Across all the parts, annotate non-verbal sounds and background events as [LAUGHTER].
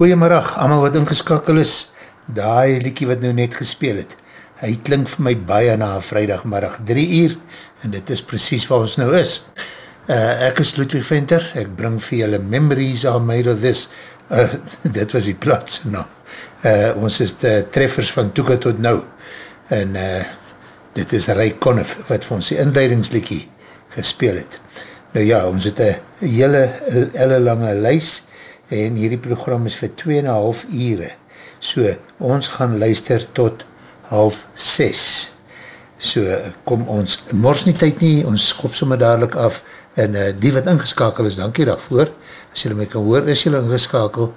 Goeiemiddag, allemaal wat ingeskakel is, daai liekie wat nou net gespeel het, hy klink vir my baie na vrijdagmiddag 3 uur, en dit is precies wat ons nou is. Uh, ek is Ludwig Venter, ek bring vir julle memories on made of this, uh, [LAUGHS] dit was die plaats nou. Uh, ons is de treffers van Toeka tot nou, en uh, dit is Ray Conniff, wat vir ons die inleidingsliekie gespeel het. Nou ja, ons het een hele, hele lange lys, en hierdie program is vir 2,5 ure. So, ons gaan luister tot half 6. So, kom ons, mors nie tyd nie, ons skop sommer dadelijk af, en uh, die wat ingeskakel is, dankie daarvoor, as julle my kan hoor, is julle ingeskakel.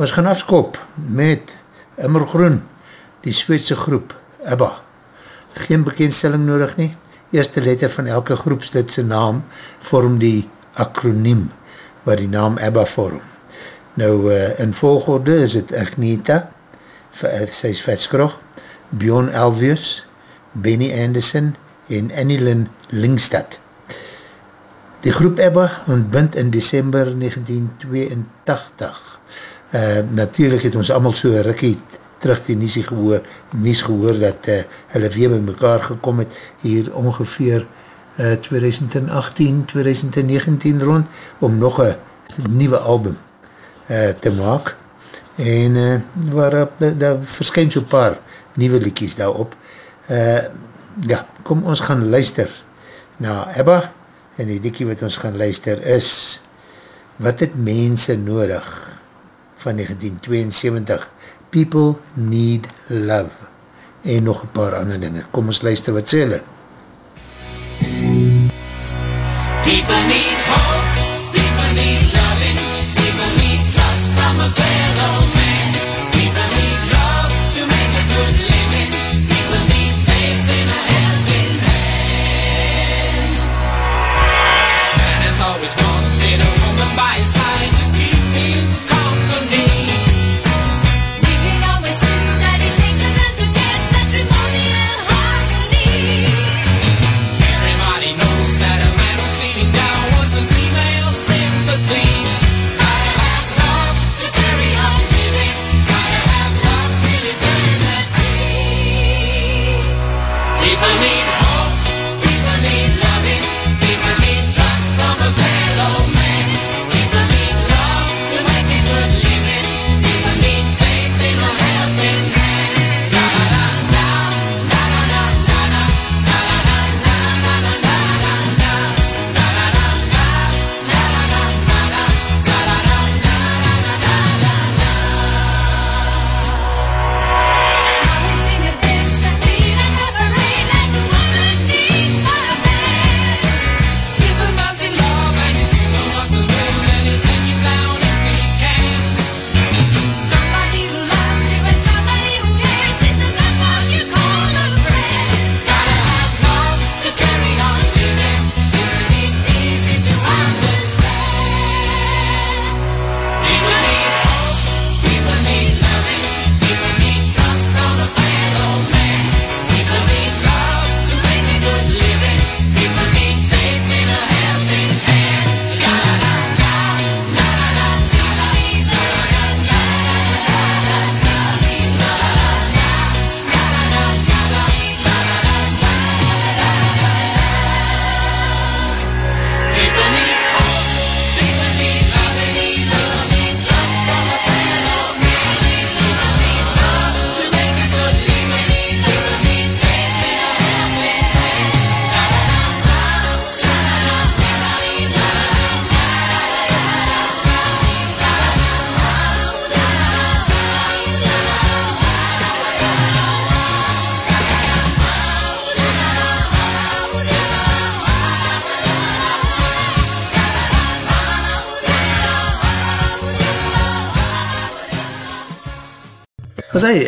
Ons gaan afskop met Immergroen, die Sweedse groep, Ebba. Geen bekendstelling nodig nie, eerste letter van elke groepslidse naam vorm die akroniem, wat die naam Ebba vorm. Nou, uh, in volgorde is het Agneta, eh, sy is Vetskrog, Bjorn Elvius, Benny Anderson en Annelyn Lingstad. Die groep Ebba ontbind in december 1982. Uh, natuurlijk het ons allemaal so rikkie terug die nies gehoor, nies gehoor dat uh, hulle weer by mekaar gekom het hier ongeveer uh, 2018, 2019 rond om nog een nieuwe album uh, te maak. En uh, waarop, daar verskyn so paar nieuwe liekies daarop. Uh, ja, kom ons gaan luister na Ebba. En die liekie wat ons gaan luister is wat het mense nodig? Van 1972 People Need Love. En nog een paar ander dinge. Kom ons luister wat sê hulle? People need Was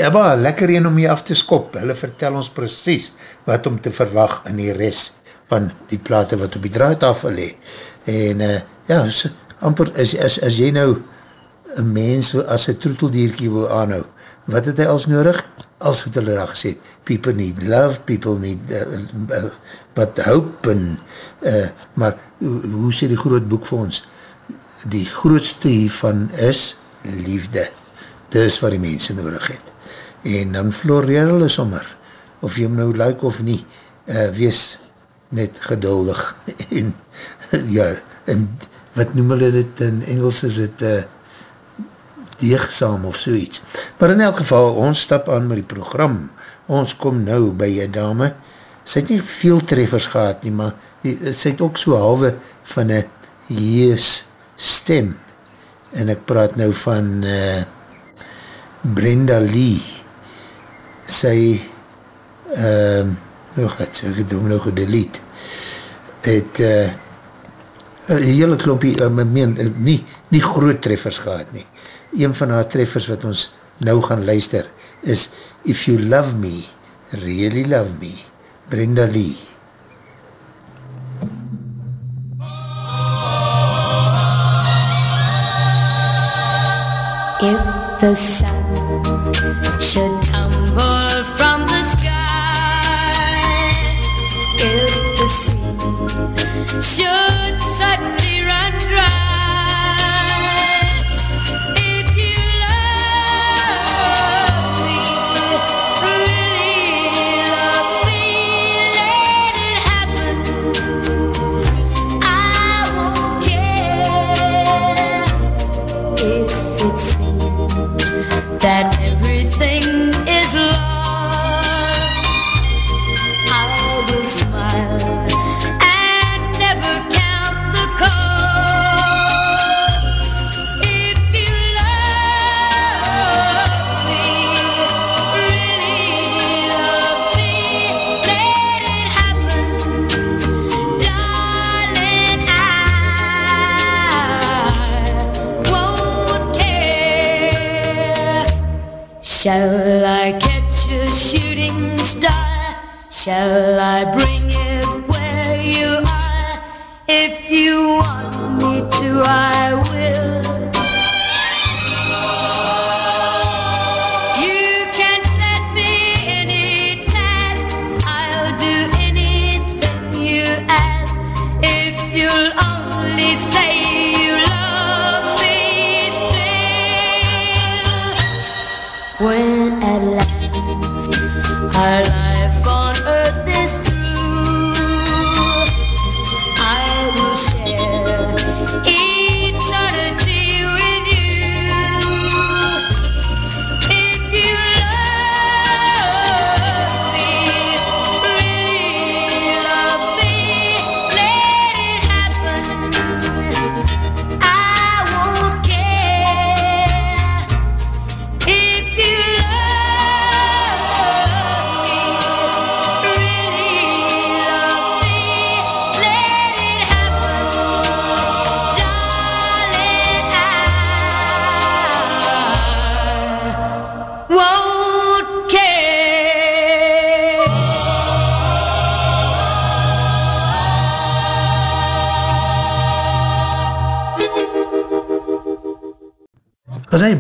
Ebba, lekker een om jy af te skop. Hulle vertel ons precies wat om te verwag in die rest van die plate wat op die draaitafel le. En uh, ja, as, amper, as, as, as jy nou een mens as een troeteldierkie wil aanhou, wat het hy als nodig? Als wat hulle daar gesê, people need love, people need uh, but hope en, uh, maar hoe, hoe sê die groot boek vir ons? Die grootste hiervan is liefde. dis wat die mense nodig het. En dan floreer hulle sommer, of jy hom nou like of nie, uh, wees net geduldig. [LAUGHS] En ja, en wat noem hulle dit in Engels is het uh, deegzaam of soeits. Maar in elk geval, ons stap aan met die program, ons kom nou by jy dame, sy het nie veel treffers gehad nie, maar sy het ook so halwe van een jees stem, en ek praat nou van uh, Brenda Lee, sy, uh, oh God, ek het hom nou gedelete, het uh, een hele klompie, uh, meen, uh, nie, nie groot treffers gehad nie. Een van haar treffers wat ons nou gaan luister, is If You Love Me, Really Love Me, Brenda Lee. If the sun should should suddenly Shall I catch a shooting star? Shall I bring I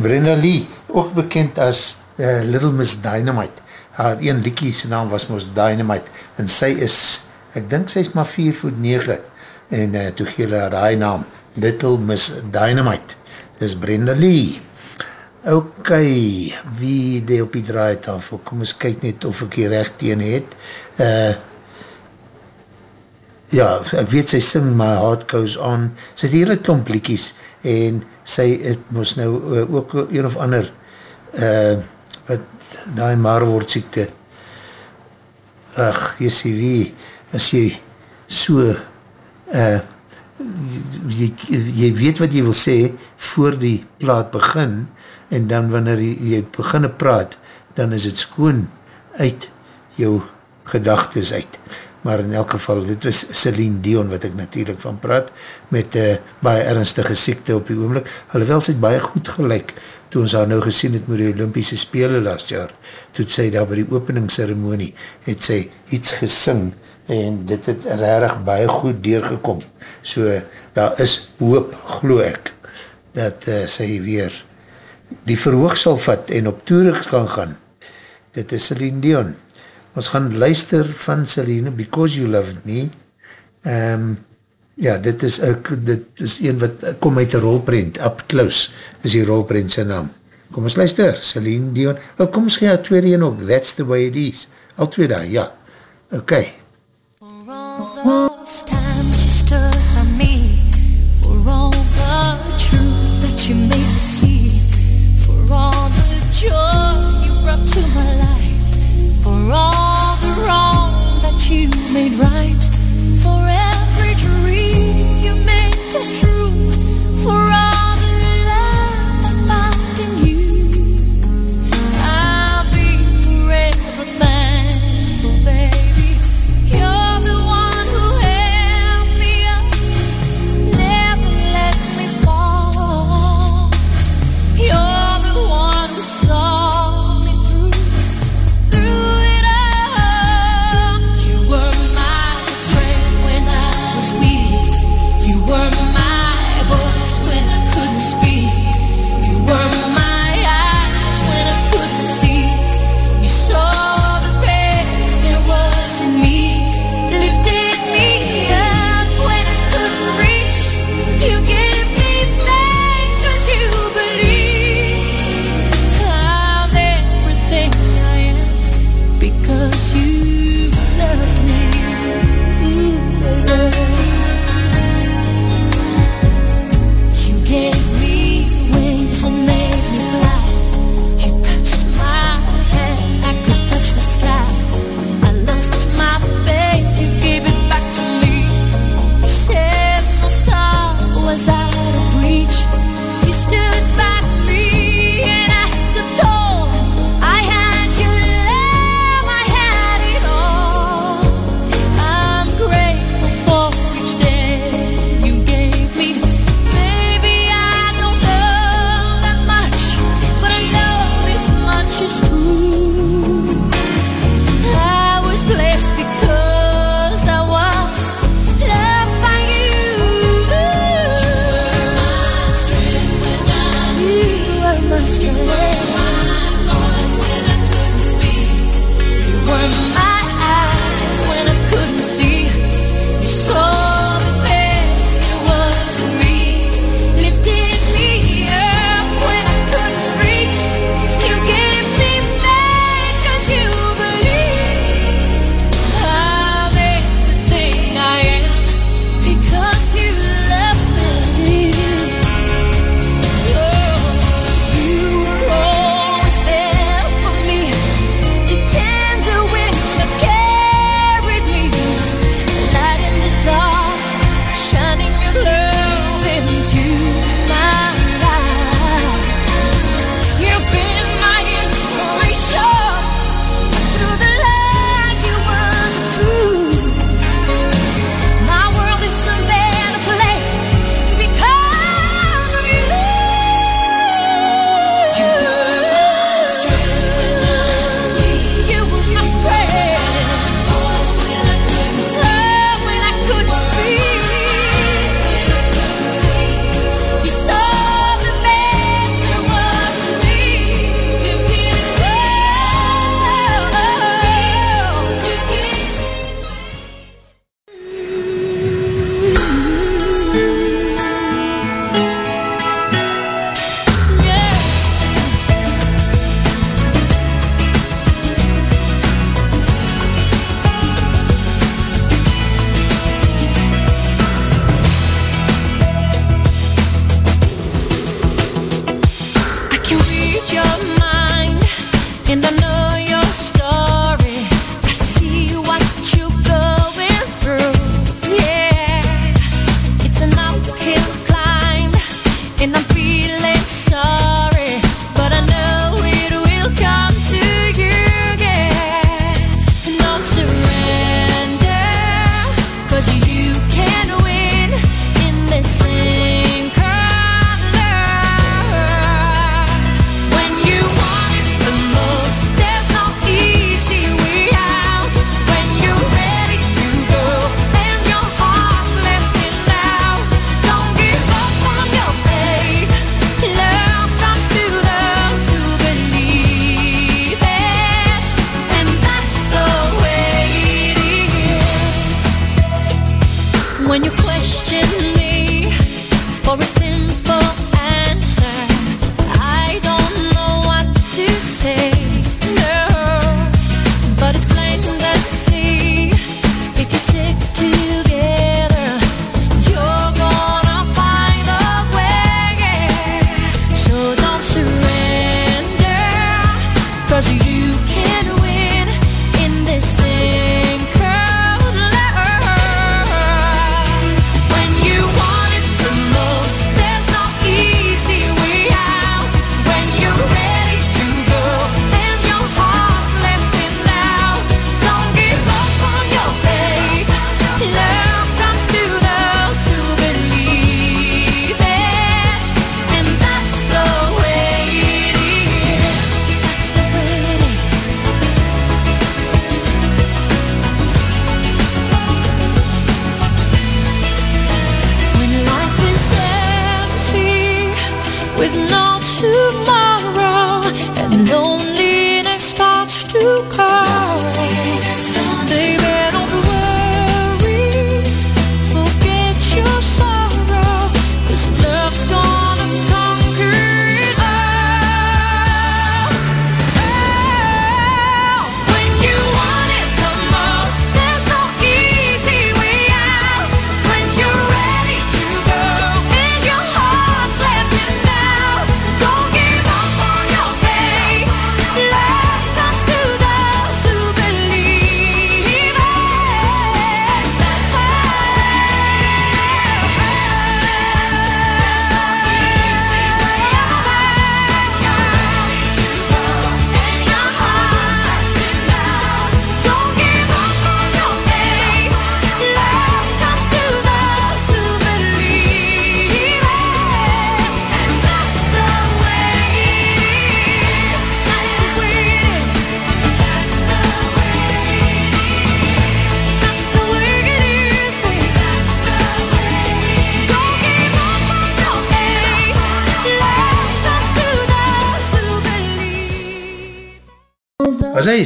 Brenda Lee, ook bekend as uh, Little Miss Dynamite. Haar een liekie sy naam was Miss Dynamite en sy is, ek dink sy is maar 4 voet 9 en uh, toe gee hulle haar die naam Little Miss Dynamite. Dis Brenda Lee. Ok, wie die op die draaitafel? Kom eens kyk net of ek hier recht teen het. Uh, ja, ek weet sy sing My Heart Goes On. Sy het hier een klomp liekies en sy het moes nou uh, ook een of ander uh, wat die maarwoordziekte. Ach, jy sê wie as jy so uh, jy, jy weet wat jy wil sê voor die plaat begin en dan wanneer jy, jy beginne praat dan is het skoon uit jou gedagtes uit maar in elk geval, dit was Celine Dion wat ek natuurlijk van praat, met uh, baie ernstige siekte op die oomlik, alhoewel sy het baie goed gelijk, toe ons haar nou gesien het met die Olympische Spelen last jaar, toe sy daar by die openingsceremonie, het sy iets gesing, en dit het rarig baie goed deurgekom, so daar is hoop, glo ek, dat uh, sy weer die verhoog sal vat, en op toerig kan gaan, dit is Celine Dion, ons gaan luister van Celine, Because You Loved Me, um, ja, dit is, ek, dit is een wat kom uit die rolprint, Up Close is die rolprint sy naam, Kom ons luister, Celine Dion. Oh, kom ons gaan jou tweede een ook, That's the way it is. Al twee daar, ja. Ok. For all those made right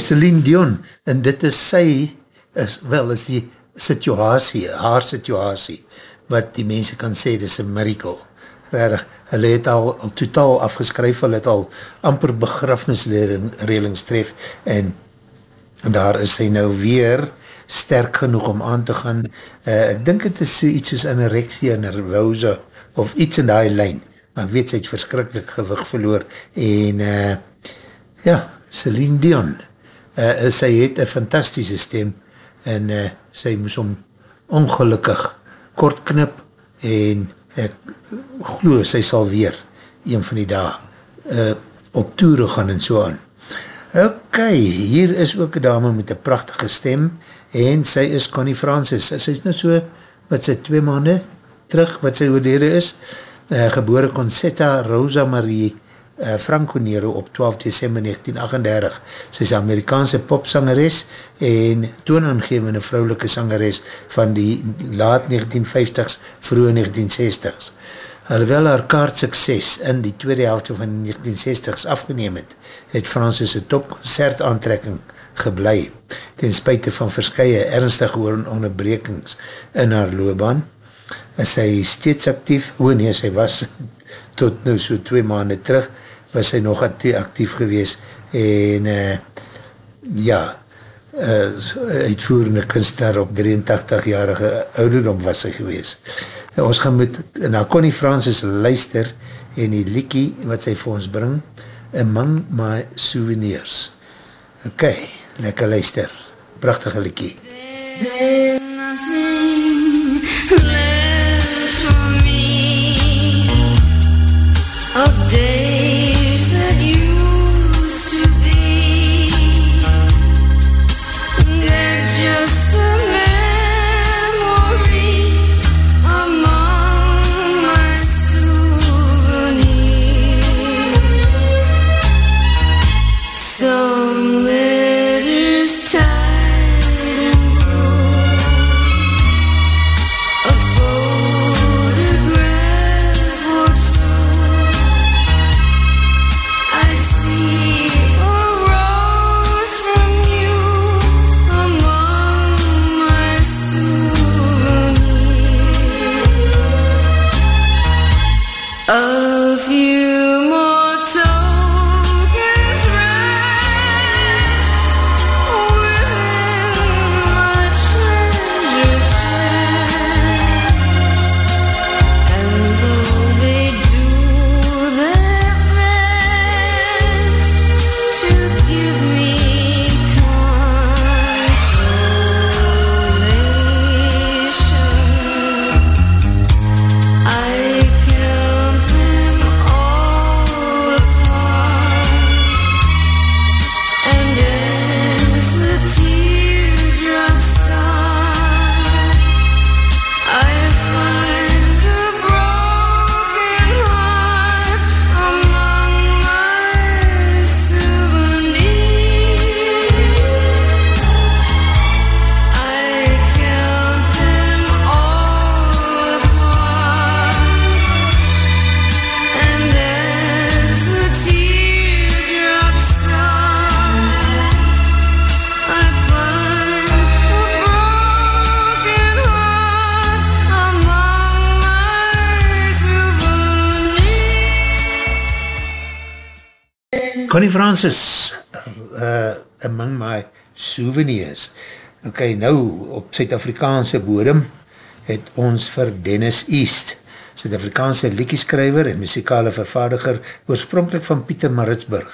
Celine Dion, en dit is sy, is, wel, is die situasie, haar situasie, wat die mense kan sê, dit is een miracle. Rarig, hulle het al, al totaal afgeskryf, hulle het al amper begrafnisrelings tref, en, en daar is hy nou weer sterk genoeg om aan te gaan. Uh, ek dink het is so iets soos anorexia nervosa, of iets in die lijn, maar weet sy het verskrikkelijk gewig verloor, en uh, ja, Celine Dion, uh, sy het een fantastische stem, en uh, sy moes om ongelukkig kort knip, en ek glo sy sal weer, een van die dag, uh, op toere gaan en so aan. Ok, hier is ook een dame met een prachtige stem, en sy is Connie Francis, sy is nou so, wat sy twee maanden terug, wat sy oorlede is, uh, gebore Concetta Rosa Marie uh, Franco Nero op 12 december 1938. Sy is Amerikaanse popsangeres en toonaangevende vrouwelike sangeres van die laat 1950s, vroege 1960s. Alhoewel haar kaart sukses in die tweede helft van 1960s afgeneem het, het Francis een topconcert aantrekking geblei, ten spuite van verskye ernstige onderbrekings in haar loopbaan. Is sy steeds actief, o nee, sy was [LAUGHS] tot nou so twee maanden terug, was sy nog actief gewees en uh, ja, uh, uitvoerende kunstenaar op 83-jarige ouderdom was sy gewees. Uh, ons gaan met, na Connie Francis luister en die liekie wat sy vir ons bring, Among My Souvenirs. Ok, lekker luister. Prachtige liekie. There's nothing left for me of days Connie Francis, uh, among my souvenirs. Ok, nou, op Suid-Afrikaanse bodem het ons vir Dennis East, Suid-Afrikaanse liekieskrijver en muzikale vervaardiger, oorspronkelijk van Pieter Maritsburg.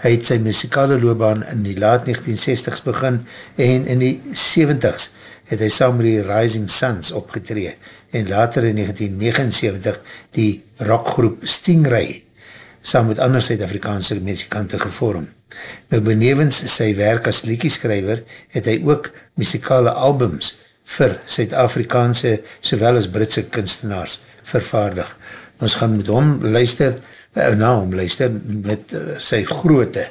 Hy het sy muzikale loopbaan in die laat 1960s begin en in die 70s het hy saam met die Rising Suns opgetree en later in 1979 die rockgroep Stingray saam met ander Suid-Afrikaanse muzikante gevorm. Nou benevens sy werk as liekieskrijver het hy ook muzikale albums vir Suid-Afrikaanse sowel as Britse kunstenaars vervaardig. Ons gaan met hom luister, uh, na hom luister met uh, sy groote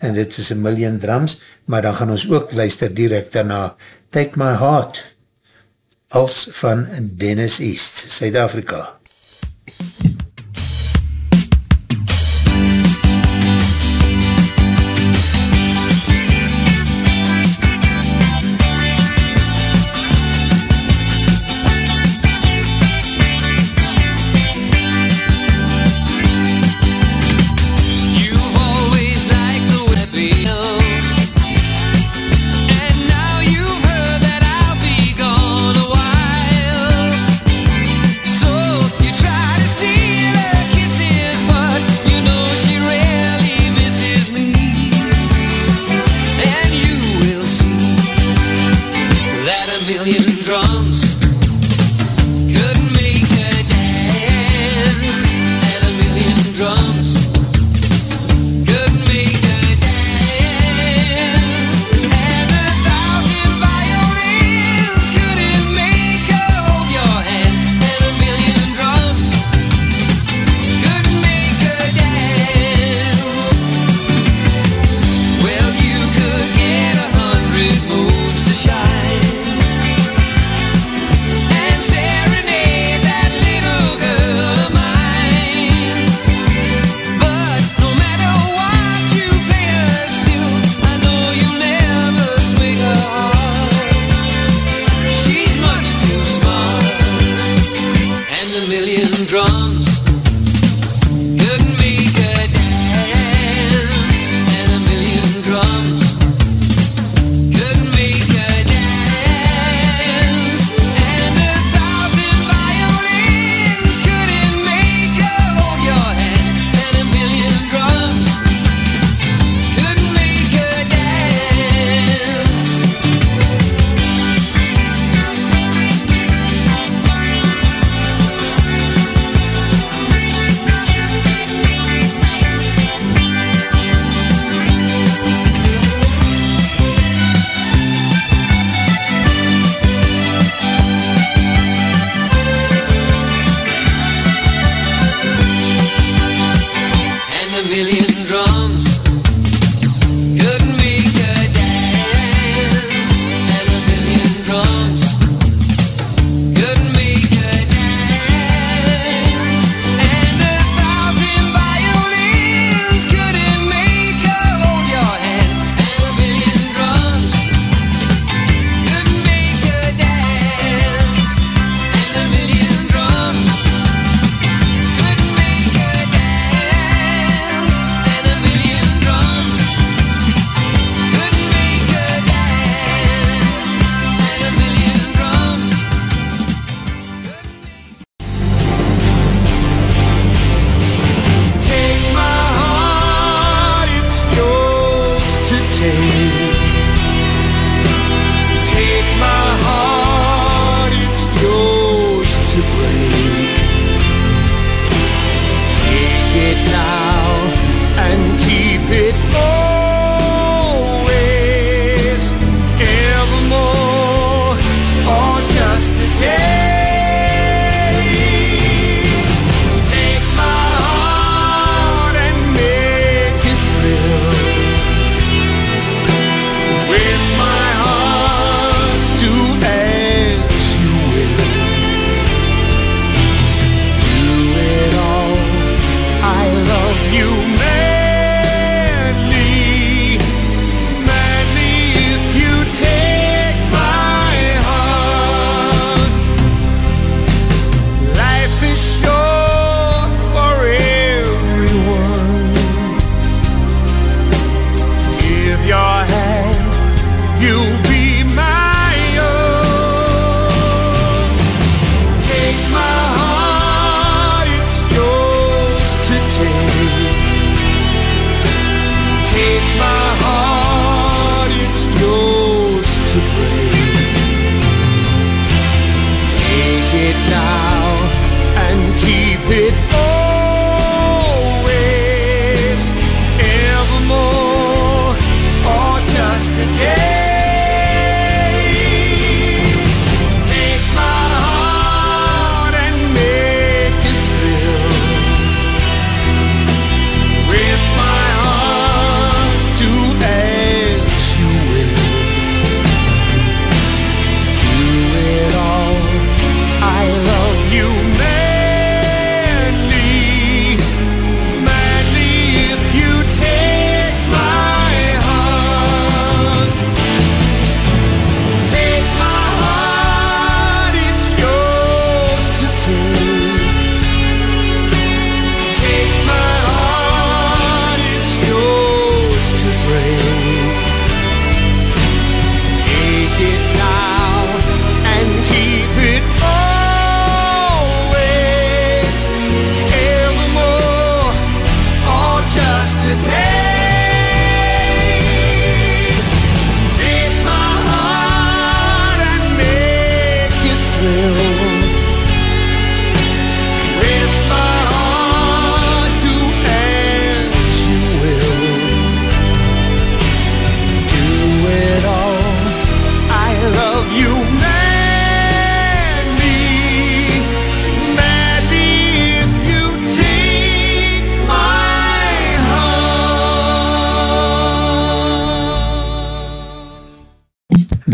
en dit is a million drums, maar dan gaan ons ook luister direct daarna Take My Heart als van Dennis East, Suid-Afrika.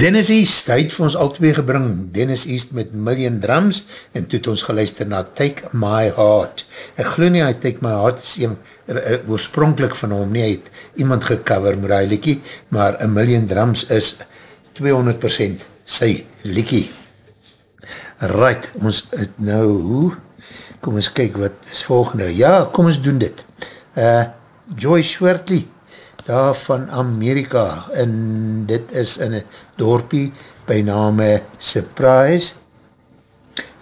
Dennis East, hy het vir ons al twee gebring, Dennis East met Million Drums, en toe het ons geluister na Take My Heart. Ek glo nie, hy Take My Heart is een, uh, uh, oorspronkelijk van hom, nie, hy het iemand gecover met hy liekie, maar A Million Drums is 200% sy liekie. Right, ons het nou? Kom ons kyk wat is volgende. Ja, kom ons doen dit. Uh, Joy Schwertley, daar van Amerika, en dit is in een dorpie by name Surprise.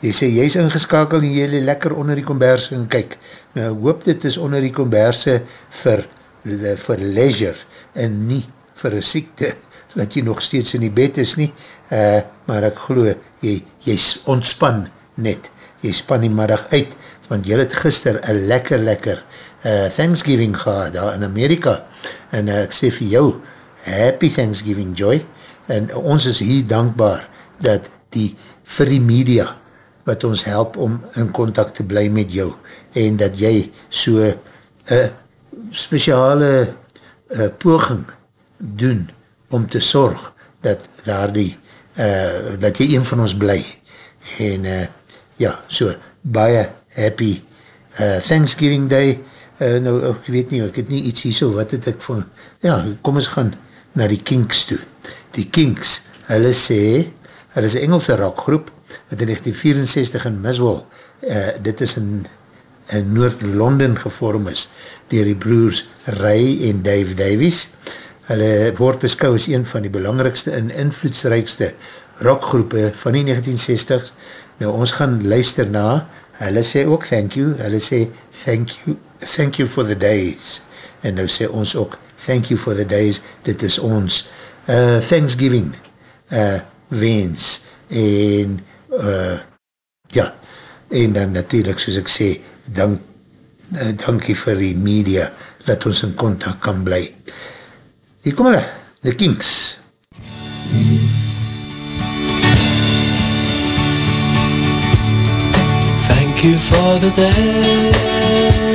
Jy sê, jy is ingeskakel en jy lekker onder die komberse en kyk. Nou, hoop dit is onder die komberse vir, vir leisure en nie vir een siekte, [LAUGHS] dat jy nog steeds in die bed is nie, uh, maar ek geloof, jy, jy ontspan net, jy span die middag uit, want jy het gister een lekker, lekker uh, Thanksgiving gehad daar in Amerika, en uh, ek sê vir jou, Happy Thanksgiving, Joy, en ons is hier dankbaar, dat die, vir die media, wat ons help om in contact te bly met jou, en dat jy so uh, speciale uh, poging doen, om te sorg, dat daar die, uh, dat jy een van ons bly, en uh, ja, so, baie happy uh, Thanksgiving Day, uh, nou, ek weet nie, ek het nie iets hier so, wat het ek van, ja, kom ons gaan na die Kinks toe. Die Kinks, hulle sê, hulle is Engelse rockgroep, wat in 1964 in Miswell, uh, dit is in, in Noord-London gevorm is, dier die broers Ray en Dave Davies. Hulle word beskou as een van die belangrikste en invloedsrijkste rockgroepe van die 1960s. Nou, ons gaan luister na, hulle sê ook thank you, hulle sê thank you, thank you for the days. En nou sê ons ook thank you for the days, dit is ons uh, Thanksgiving uh, wens. En uh, ja, en dan natuurlijk, soos ek sê, dank, uh, dankie vir die media, dat ons in contact kan bly. Hier kom hulle, The Kinks. Thank you for the days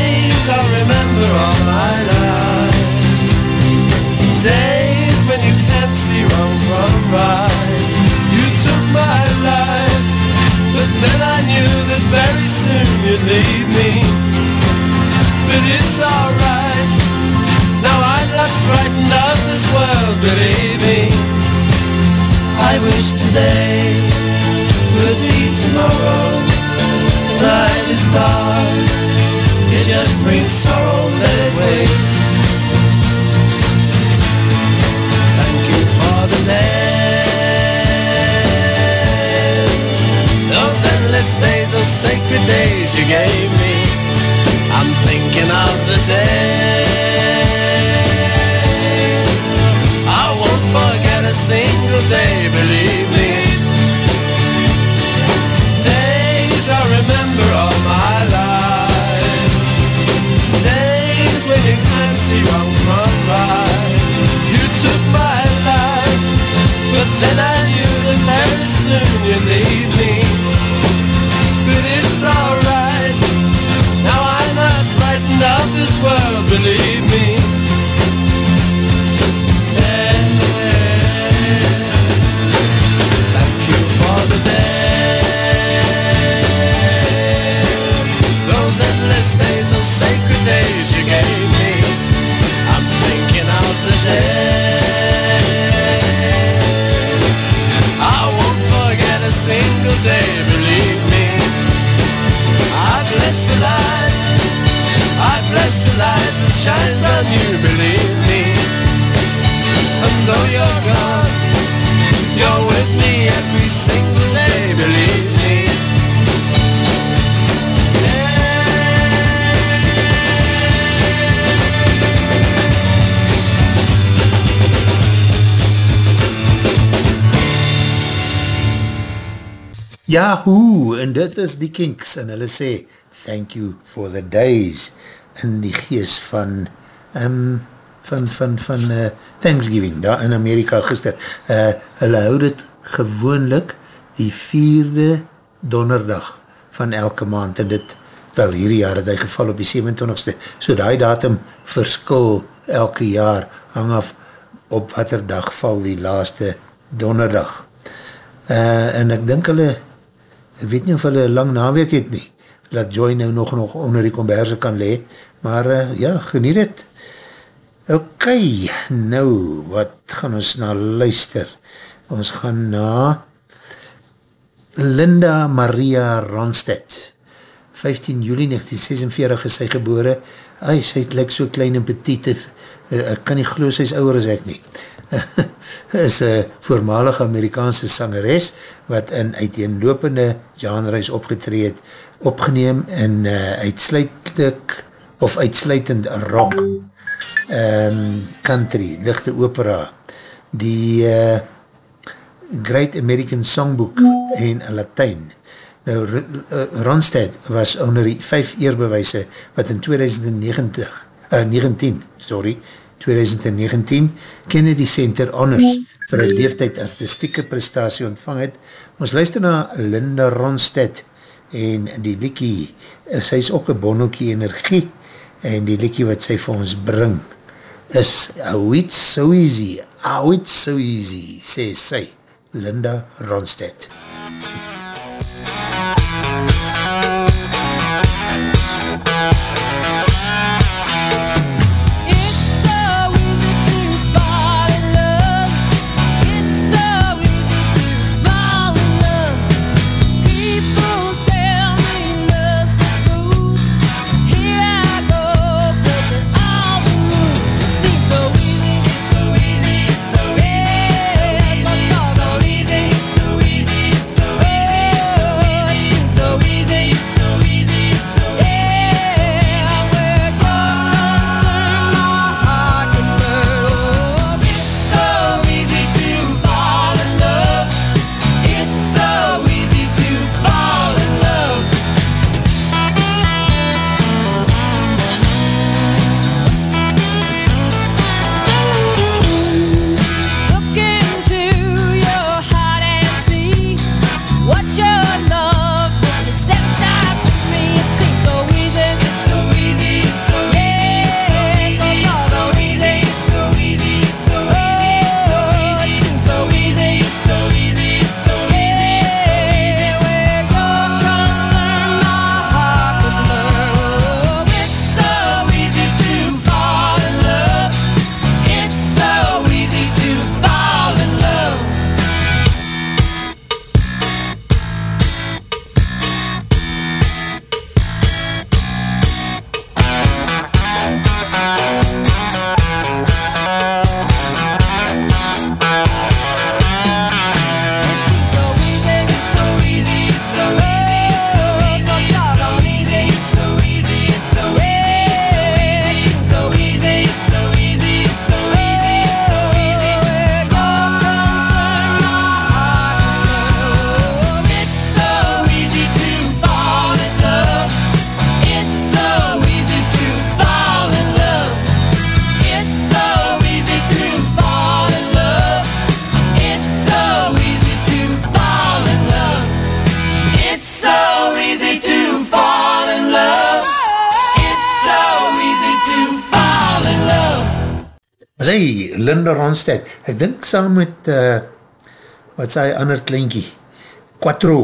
I'll remember all my life. Days when you can't see wrong from right. You took my life But then I knew that very soon you'd leave me. But it's alright Now I'm not frightened of this world, believe me. I wish today would be tomorrow start. It just brings sorrow, let it wait. Thank you for the days. Those endless days are sacred days you gave me. I'm thinking of the days. I won't forget a single day, believe I remember all my life. Days when you can't see wrong from right. You took my life, but then I knew that very soon you'd leave me. But it's alright. Now I'm not frightened of this world, believe day, believe me. I bless the light. I bless the light that shines on you, believe me. And though you're gone, you're Yahoo! En dit is die kinks en hulle sê, thank you for the days in die gees van um, van, van, van uh, Thanksgiving daar in Amerika gister. Uh, hulle hou dit gewoonlik die vierde donderdag van elke maand en dit, wel hierdie jaar het hy geval op die 27ste, so die datum verskil elke jaar hang af op wat er dag val die laaste donderdag. Uh, en ek dink hulle ek weet nie of hulle lang naweek het nie, laat Joy nou nog nog onder die komberse kan le, maar uh, ja, geniet het. Ok, nou, wat gaan ons na luister? Ons gaan na Linda Maria Ronstedt. 15 juli 1946 is sy gebore. Ai, sy het like so klein en petit, uh, ek kan nie geloof, sy is ouwer as ek nie. [LAUGHS] is een voormalige Amerikaanse sangeres, wat in uiteenlopende genreis opgetreed, opgeneem in uh, uitsluitlik, of uitsluitend rock, um, country, lichte opera, die uh, Great American Songbook en Latijn. Nou, Ronstadt was onder die vijf eerbewijse wat in 2090, uh, 19, sorry, 2019 Kennedy Center Honors vir een leeftijd artistieke prestatie ontvang het. Ons luister na Linda Ronstadt en die liekie, sy is ook een bonnelkie energie en die liekie wat sy vir ons bring is Oh It's So Easy, Oh It's So Easy, sê sy, Linda Ronstadt. It's Linda Ronstadt, ek dink saam met, uh, wat sê hy, ander kleinkie, Quattro,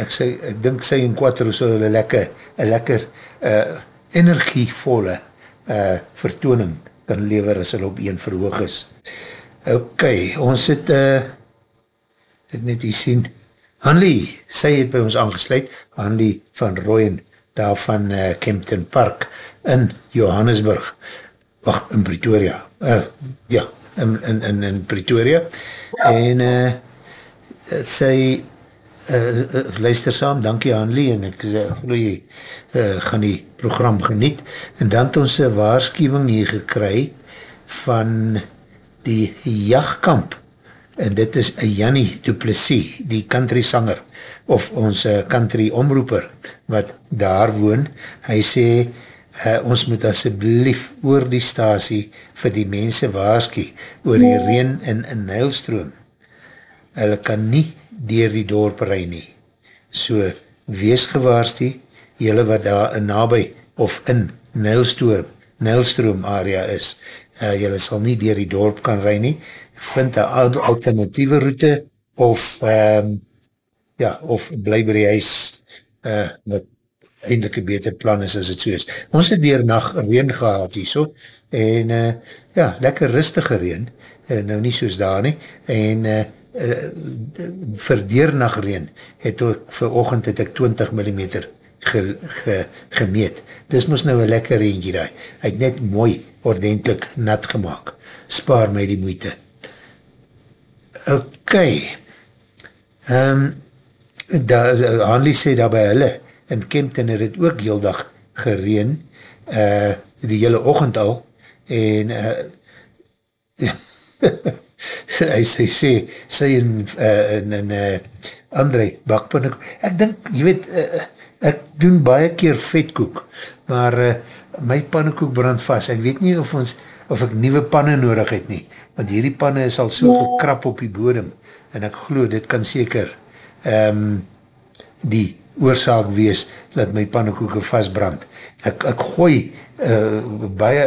ek, sê, ek dink sy en Quattro so een lekker, een lekker uh, energievolle uh, vertooning kan lever as hulle op een verhoog is. Ok, ons het, uh, ek net hier sien, Hanlie, sy het by ons aangesluit, Hanlie van Rooyen, daar van uh, Kempton Park in Johannesburg, wacht, in Pretoria, uh, ja, in, in, in, in Pretoria, en uh, sy uh, uh, luister saam, dankie Hanlie, en ek uh, jy uh, gaan die program geniet, en dan het ons een waarschuwing hier gekry van die jachtkamp, en dit is Jannie Duplessis, die country sanger, of ons country omroeper, wat daar woon, hy sê, uh, ons moet asjeblief oor die stasie vir die mense waarskie, oor die reen in een nijlstroom. Hulle kan nie dier die dorp rij nie. So, wees gewaarstie, jylle wat daar in nabij, of in nijlstroom, nijlstroom area is, uh, jylle sal nie dier die dorp kan rij nie, vind een alternatieve route of um, ja, of bly by die huis uh, wat eindelijk een beter plan is as het so is. Ons het dier nacht reen gehad hier so, en uh, ja, lekker rustige reen, uh, nou nie soos daar nie, en uh, uh, vir dier nacht reen het ook vir ochend het ek 20 mm ge, ge, gemeet. Dis moes nou een lekker reentje daar. Hy het net mooi, ordentlik nat gemaakt. Spaar my die moeite. Ok. Um, Hanlie sê daar by hulle, in Kempton het het ook heel dag gereen, uh, die hele ochend al, en uh, [LAUGHS] hy sê, sê, sê in, uh, in, in uh, André bakpanne, ek dink, jy weet, uh, ek doen baie keer vetkoek, maar uh, my pannekoek brand vast, ek weet nie of ons, of ek nieuwe panne nodig het nie, want hierdie panne is al so gekrap op die bodem, en ek glo, dit kan seker um, die oorzaak wees, dat my pannekoeken vastbrand. Ek, ek gooi uh, baie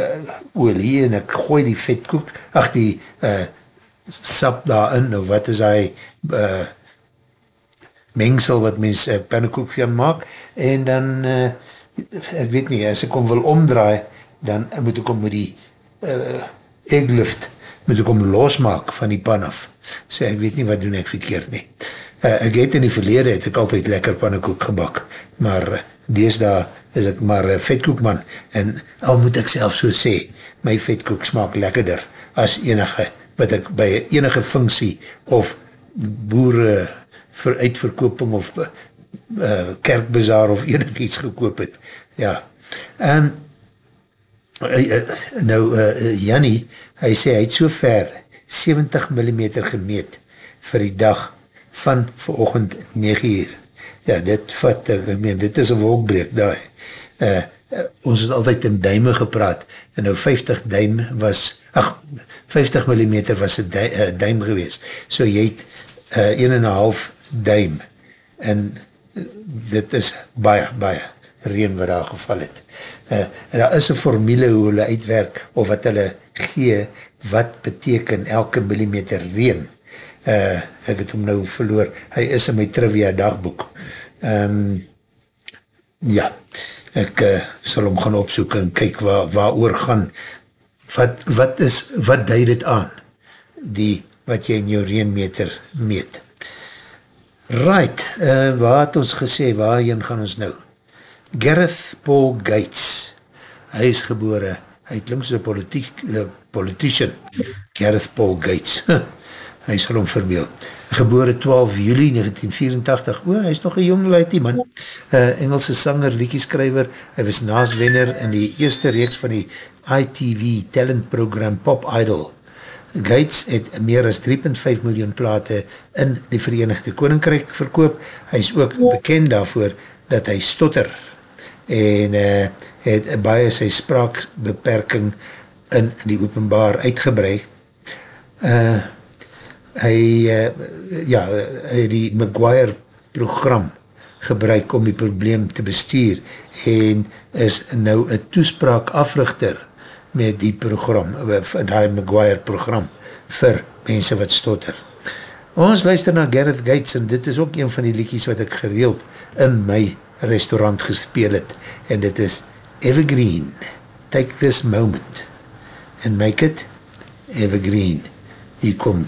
olie, en ek gooi die vetkoek, ach die uh, sap daarin, of wat is hy, uh, mengsel wat mens uh, pannekoek van maak, en dan, uh, ek weet nie, as ek om wil omdraai, dan moet ek om met die uh, egglift, moet ek om losmaak van die pan af. So ek weet nie wat doen ek verkeerd nie. Ek het in die verlede, het ek altyd lekker pannekoek gebak, maar uh, dees daar is ek maar uh, vetkoekman, en al moet ek self so sê, my vetkoek smaak lekkerder as enige, wat ek by enige funksie of boere vir uitverkoping of uh, kerkbazaar of enig iets gekoop het. Ja. Uh, uh, nou, uh, Jannie, hy sê, hy het so ver 70 mm gemeet vir die dag van verochend 9 uur. Ja, dit vat, ek meen, dit is een wolkbreek daar. Uh, uh, ons het altyd in duime gepraat, en nou 50 duim was, ach, 50 mm was een duim, uh, duim gewees. So jy het uh, 1,5 duim, en uh, dit is baie, baie reen wat daar geval het. Uh, en daar is een formule hoe hulle uitwerk, of wat hulle gee, wat beteken elke millimeter reen. Uh, ek het hom nou verloor, hy is in my trivia dagboek. Um, ja, ek uh, sal hom gaan opsoek en kyk waar, waar oor gaan. Wat, wat is, wat duid het aan? Die, wat jy in jou reenmeter meet. Right, uh, waar het ons gesê, waarheen gaan ons nou? Gareth Paul Gates, hy is gebore, hy het links een politiek, uh, politician, Gareth Paul Gates, [LAUGHS] hy sal hom verbeel, gebore 12 juli 1984, o, hy is nog een jong leitie man, uh, Engelse sanger, liedjeskrijver, hy was naaswenner in die eerste reeks van die ITV talent program Pop Idol. Gates het meer as 3.5 miljoen plate in die Verenigde Koninkrijk verkoop, hy is ook bekend daarvoor dat hy stotter, en uh, het baie sy spraakbeperking in die openbaar uitgebrei. Uh, hy, uh, ja, hy die Maguire program gebruik om die probleem te bestuur en is nou een toespraak africhter met die program, die Maguire program, vir mense wat stotter. Ons luister na Gareth Gates en dit is ook een van die liedjies wat ek gereeld in my restaurant gespeel het en dit is Evergreen. Take this moment and make it evergreen. Hier kom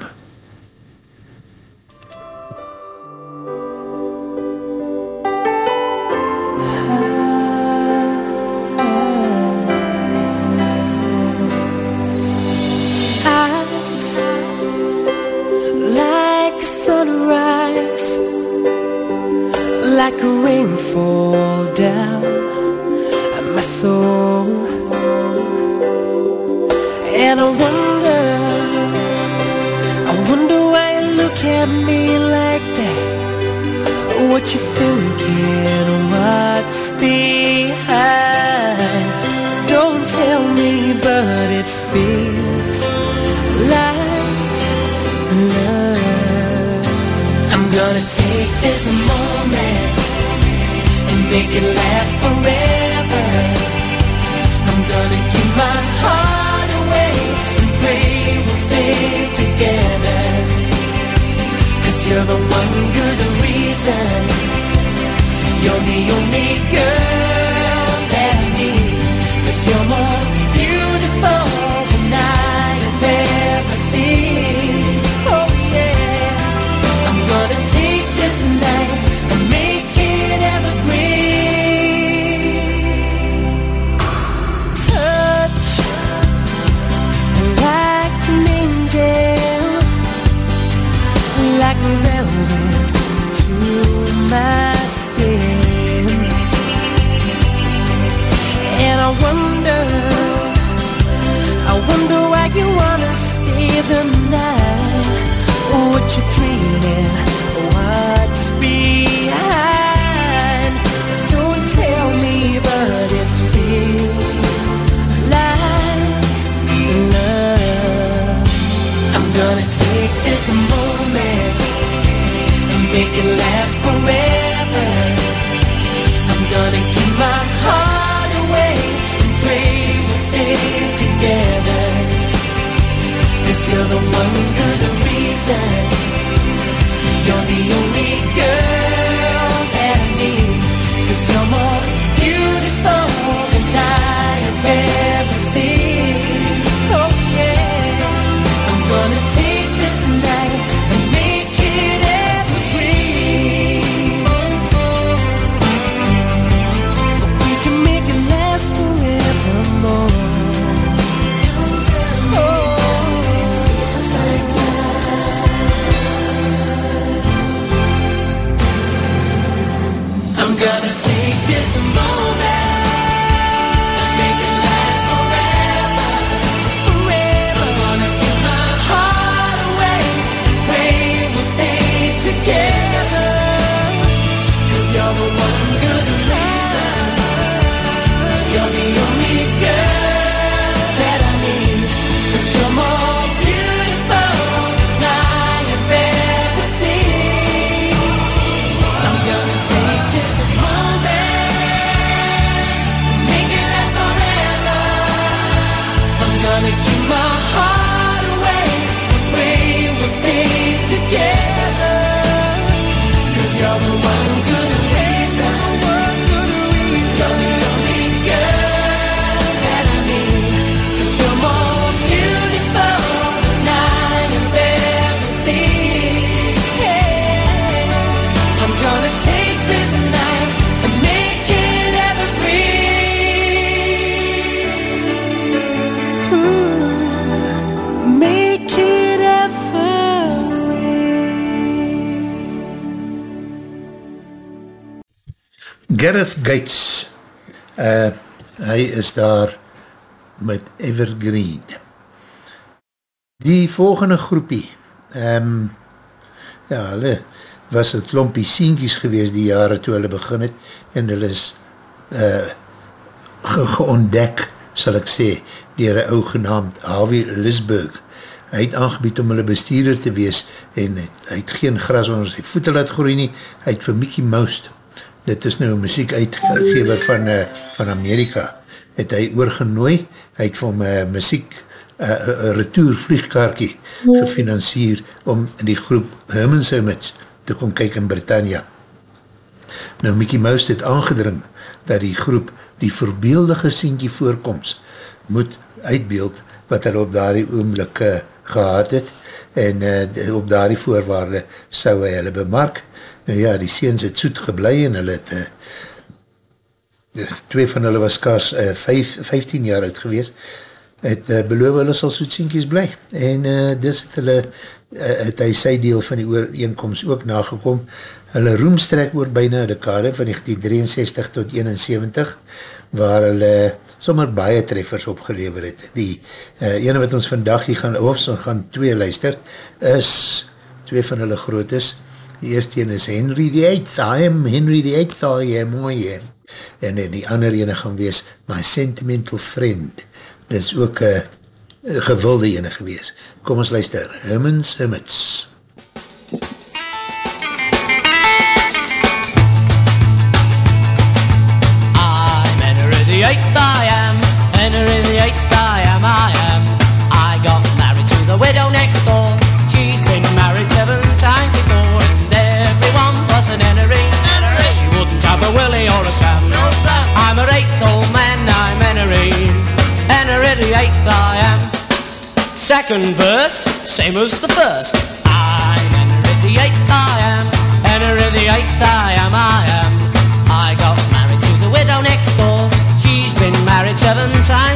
rainfall down on my soul. And I wonder, I wonder why you look at me like that. What you thinking? What's behind? Don't tell me, but it feels like love. I'm gonna take this moment make it last forever. I'm gonna give my heart away and pray we'll stay together. Cause you're the one good reason. You're the only girl that I need. Cause you're more Gareth Gates uh, hy is daar met Evergreen. Die volgende groepie um, ja, hulle was het klompie sienkies gewees die jare toe hulle begin het en hulle is uh, ge geontdek sal ek sê, dier een ou genaamd Harvey Lisburg hy het aangebied om hulle bestuurder te wees en het, hy het geen gras onder sy voete laat groei nie, hy het vir Mickey Mouse dit is nou muziek uitgegever van, uh, van Amerika het hy oorgenooi, hy het vir hom uh, muziek, een uh, uh, retour vliegkaartje gefinancier om die groep Herman's Hermits te kom kyk in Britannia. Nou Mickey Mouse het aangedring dat die groep die voorbeeldige sientje voorkomst moet uitbeeld wat hy op daardie oomlik uh, gehad het en uh, op daardie voorwaarde sou hy hulle bemark. Nou ja, die seens het soet geblei en hulle het uh, twee van hulle was kaars uh, 5, 15 jaar oud gewees het uh, beloof hulle sal soet sienkies bly en uh, dis het hulle uh, het hy sy deel van die ooreenkomst ook nagekom hulle roemstrek oor byna dekade van 1963 tot 71 waar hulle sommer baie treffers opgelever het. Die uh, ene wat ons vandag hier gaan oofs, ons gaan twee luister, is twee van hulle grootes. Die eerste ene is Henry the Eighth, I am Henry the Eighth, I am I am. En die ander ene gaan wees My Sentimental Friend. Dit is ook een gewilde ene gewees. Kom ons luister, Herman's Hermits. Hermits. Second verse, same as the first. I'm Henry the eighth I am, Henry the eighth I am, I am. I got married to the widow next door. She's been married seven times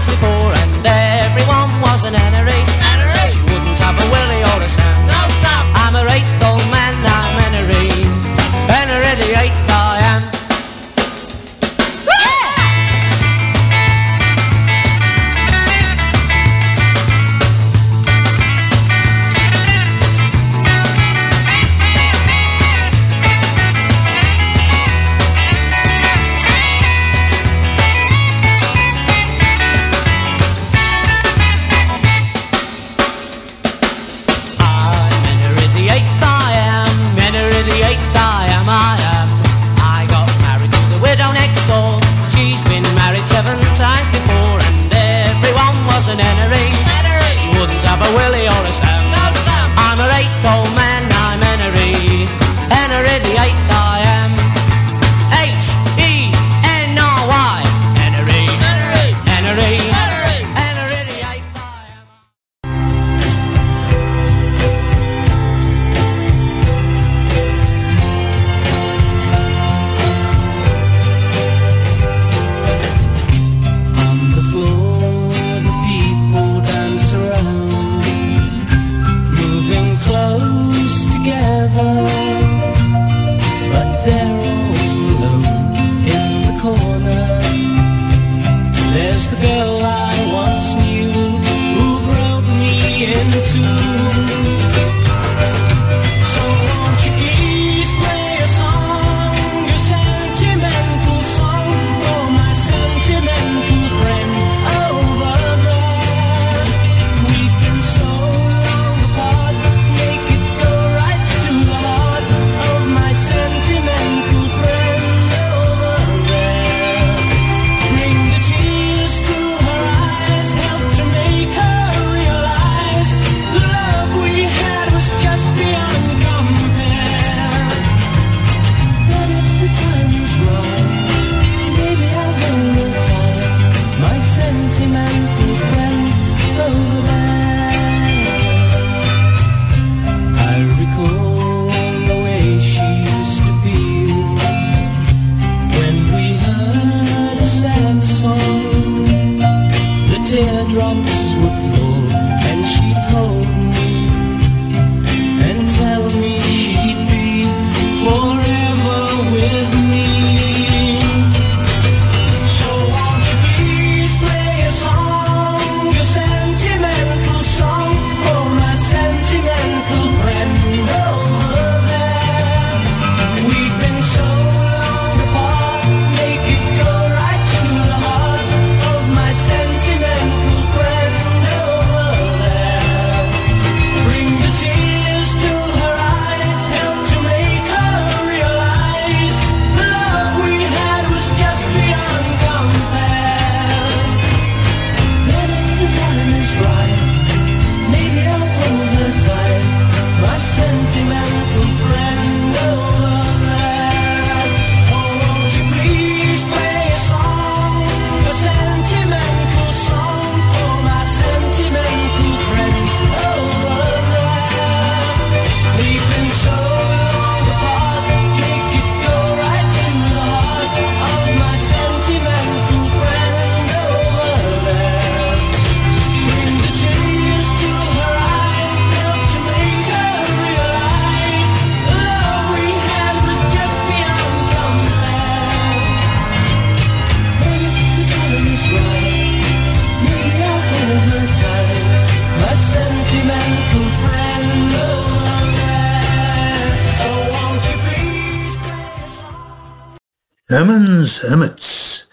Herman's Hermits,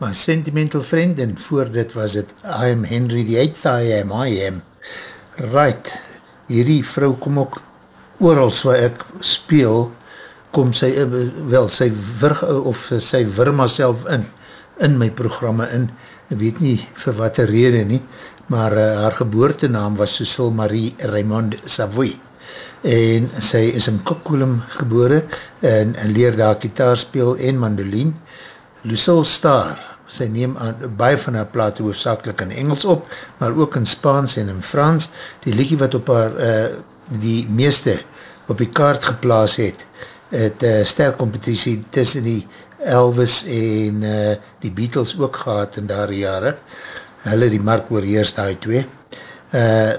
my sentimental friend, en voor dit was het I am Henry the Eighth, I am, I am. Right, hierdie vrou kom ook oorals waar ek speel, kom sy, eh, wel, sy vir, of sy vir myself in, in my programme in, ek weet nie vir wat een rede nie, maar uh, haar geboortenaam was Cecil Marie Raymond Savoy en sy is in Kokkoolum gebore en, en leer daar gitaar speel en mandolien. Lucille Starr, sy neem aan, baie van haar plate hoofdzakelik in Engels op, maar ook in Spaans en in Frans. Die liekie wat op haar, uh, die meeste op die kaart geplaas het, het uh, sterk competitie tussen die Elvis en uh, die Beatles ook gehad in daar jare. Hulle die mark oorheers die twee. Uh,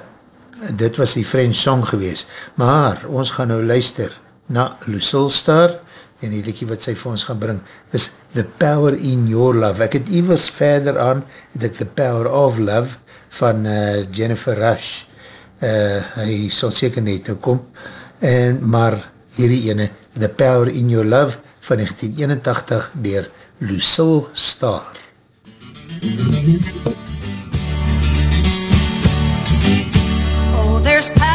dit was die French song gewees. Maar ons gaan nou luister na Lucille Star en die liekie wat sy vir ons gaan bring is The Power in Your Love. Ek het evers verder aan het ek The Power of Love van uh, Jennifer Rush. Uh, hy sal seker net nou kom. En, maar hierdie ene The Power in Your Love van 1981 dier Lucille Star. Oh, there's power,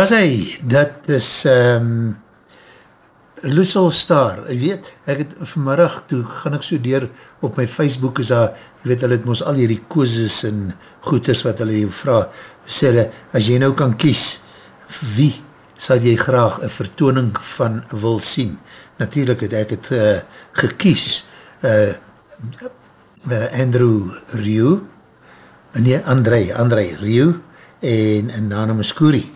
Daar hy, dat is um, Lucille Star, ek weet, ek het vanmiddag, toe gaan ek so deur op my Facebook, is daar, ek weet, hulle het ons al hierdie kooses en goeders wat hulle jou vraag, sê hulle, as jy nou kan kies, wie sal jy graag een vertooning van wil sien? Natuurlijk het ek het uh, gekies, uh, uh, Andrew Rieu, nee, André, André Rieu, en, en Nana Muscuri,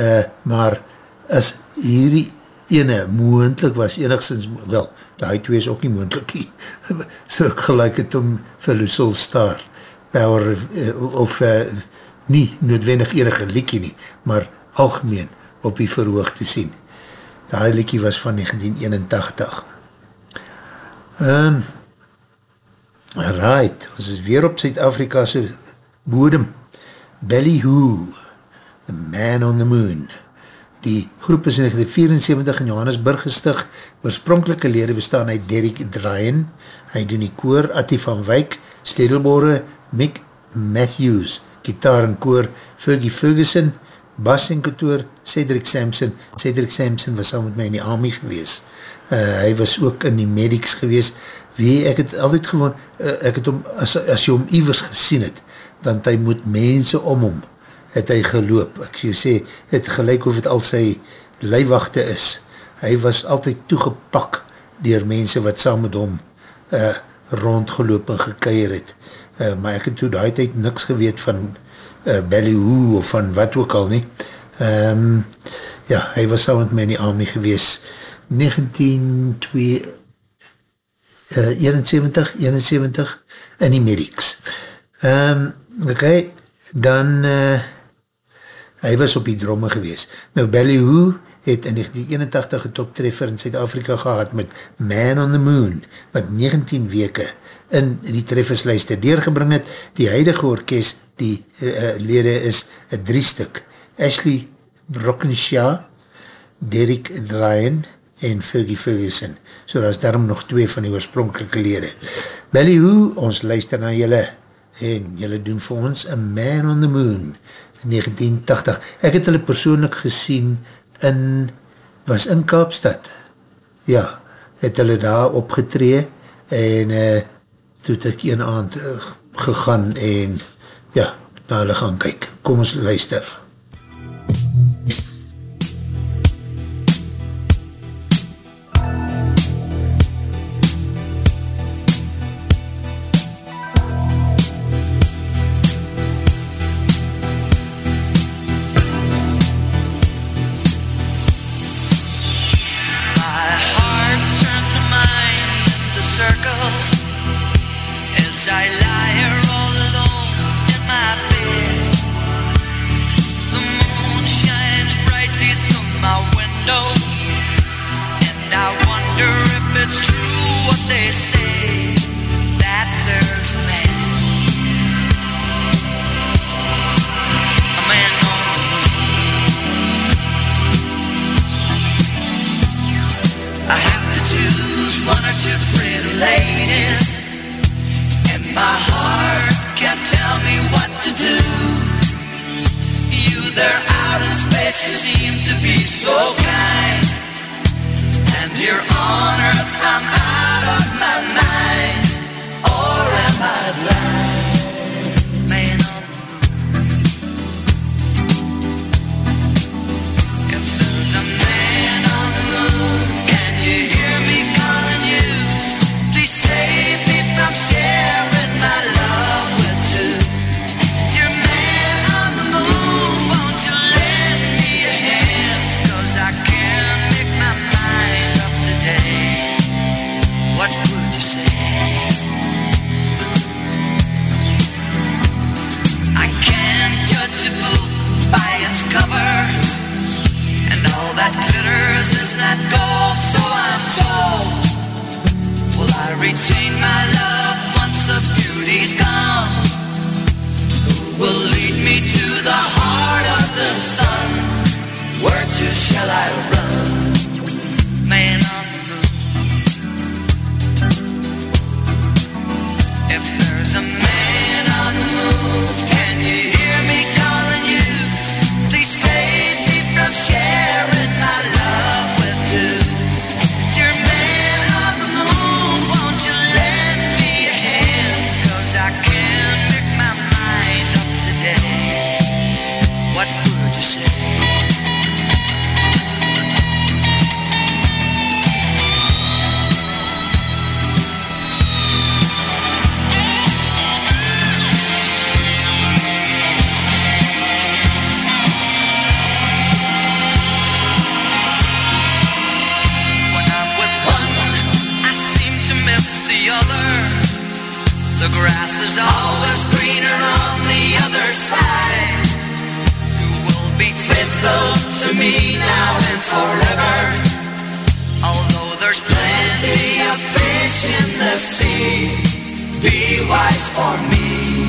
uh, maar as hierdie ene moendlik was, enigszins, wel, die twee is ook nie moendlik nie, [LAUGHS] so ek gelijk het om vir Lucille Star, Power, uh, of uh, nie noodwendig enige liekie nie, maar algemeen op die verhoog te sien. Die liekie was van 1981. Um, Right, ons is weer op Zuid-Afrika'se bodem. Ballyhoo, The Man on the Moon. Die groep is in 1974 in Johannesburg gestig. Oorspronkelike lede bestaan uit Derek Dryan, hy doen die koor, Attie van Wyk, Stedelbore, Mick Matthews, gitaar en koor, Fergie Ferguson, bas en kantoor, Cedric Sampson. Cedric Sampson was saam met my in die army gewees. Uh, hy was ook in die medics gewees. Wie, ek het altyd gewoon, uh, ek het om, as, as jy hom ivers gesien het, dan hy moet mense om hom, het hy geloop. Ek sê, sê het gelijk of het al sy leiwachte is. Hy was altyd toegepak dier mense wat saam met hom uh, rondgeloop en gekeier het. Uh, maar ek het toe die tijd niks geweet van uh, Ballyhoo of van wat ook al nie. Um, ja, hy was saam met my in die army gewees. 1971, uh, 71 in die medics. Um, ok, dan uh, hy was op die dromme gewees. Nou, Ballyhoo het in 1981 een toptreffer in Zuid-Afrika gehad met Man on the Moon, wat 19 weke in die trefferslijste deurgebring het. Die huidige orkest, die uh, lede is een drie stuk. Ashley Brockenshaw, Derek Dryan en Fergie Ferguson. So daar is daarom nog twee van die oorspronkelijke lede. Ballyhoo, ons luister na julle en julle doen vir ons A Man on the Moon 1980. Ek het hulle persoonlik gesien in, was in Kaapstad. Ja, het hulle daar opgetree en uh, toe het ek een aand uh, gegaan en ja, na hulle gaan kyk. Kom ons luister. My forever. Although there's plenty of fish in the sea, be wise for me.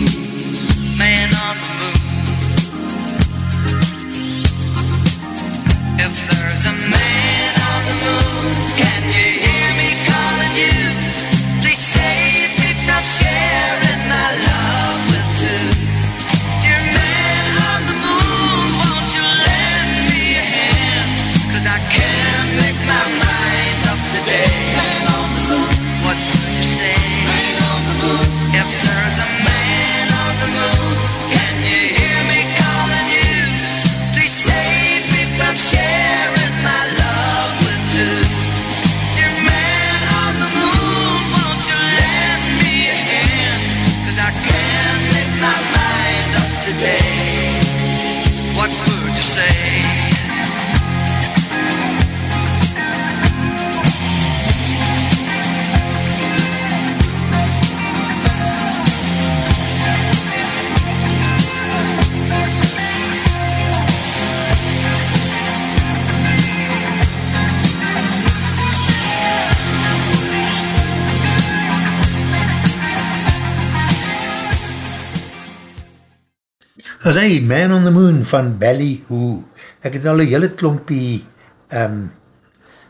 As hy Man on the Moon van Ballyhoo. Ek het al een hele klompie um,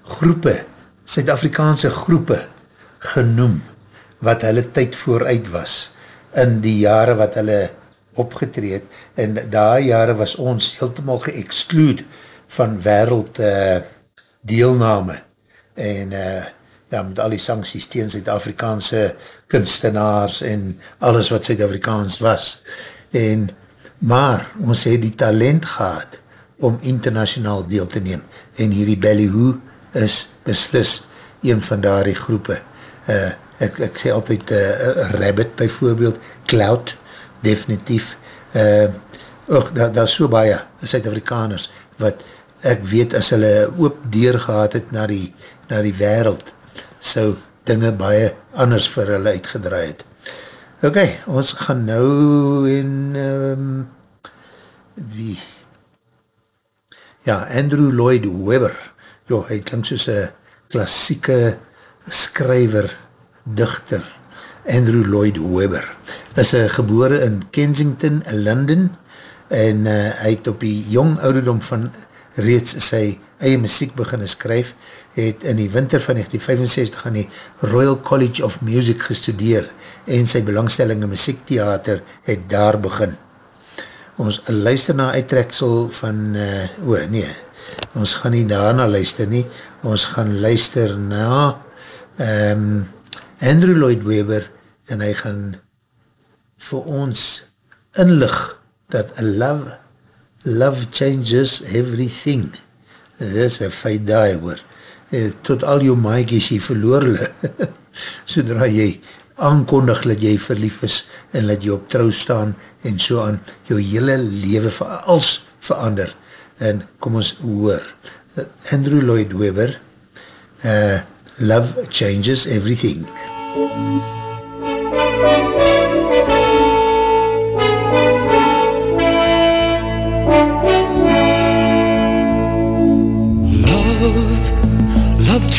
groepe, Suid-Afrikaanse groepe genoem, wat hulle tyd vooruit was, in die jare wat hulle opgetreed, en daai jare was ons heeltemal geëxclude van wereld uh, deelname, en uh, ja, met al die sancties tegen Suid-Afrikaanse kunstenaars, en alles wat Suid-Afrikaans was, en maar ons het die talent gehad om internationaal deel te neem. En hierdie Ballyhoo is beslis een van daar die groepe. Uh, ek, ek sê altyd uh, Rabbit bijvoorbeeld, Cloud definitief. Uh, ook, daar da is so baie Suid-Afrikaners wat ek weet as hulle oop deur gehad het na die, na die wereld sou dinge baie anders vir hulle uitgedraai het Ok, ons gaan nou in um, wie? Ja, Andrew Lloyd Webber. Jo, hy klink soos een klassieke skryver, dichter. Andrew Lloyd Webber is een gebore in Kensington, London en uh, hy het op die jong ouderdom van reeds sy eie muziek beginne skryf, het in die winter van 1965 aan die Royal College of Music gestudeer en sy belangstelling in muziektheater het daar begin. Ons luister na uittreksel van, uh, o nee, ons gaan nie daarna luister nie, ons gaan luister na um, Andrew Lloyd Webber en hy gaan vir ons inlig dat love, love changes everything. Dit is een feit daai hoor. Eh, tot al jou maaikies jy verloor hulle. [LAUGHS] Sodra jy aankondig dat jy verlief is en dat jy op trouw staan en so aan jou hele leven ver, als verander. En kom ons hoor. Andrew Lloyd Webber uh, Love Changes Everything. Love, love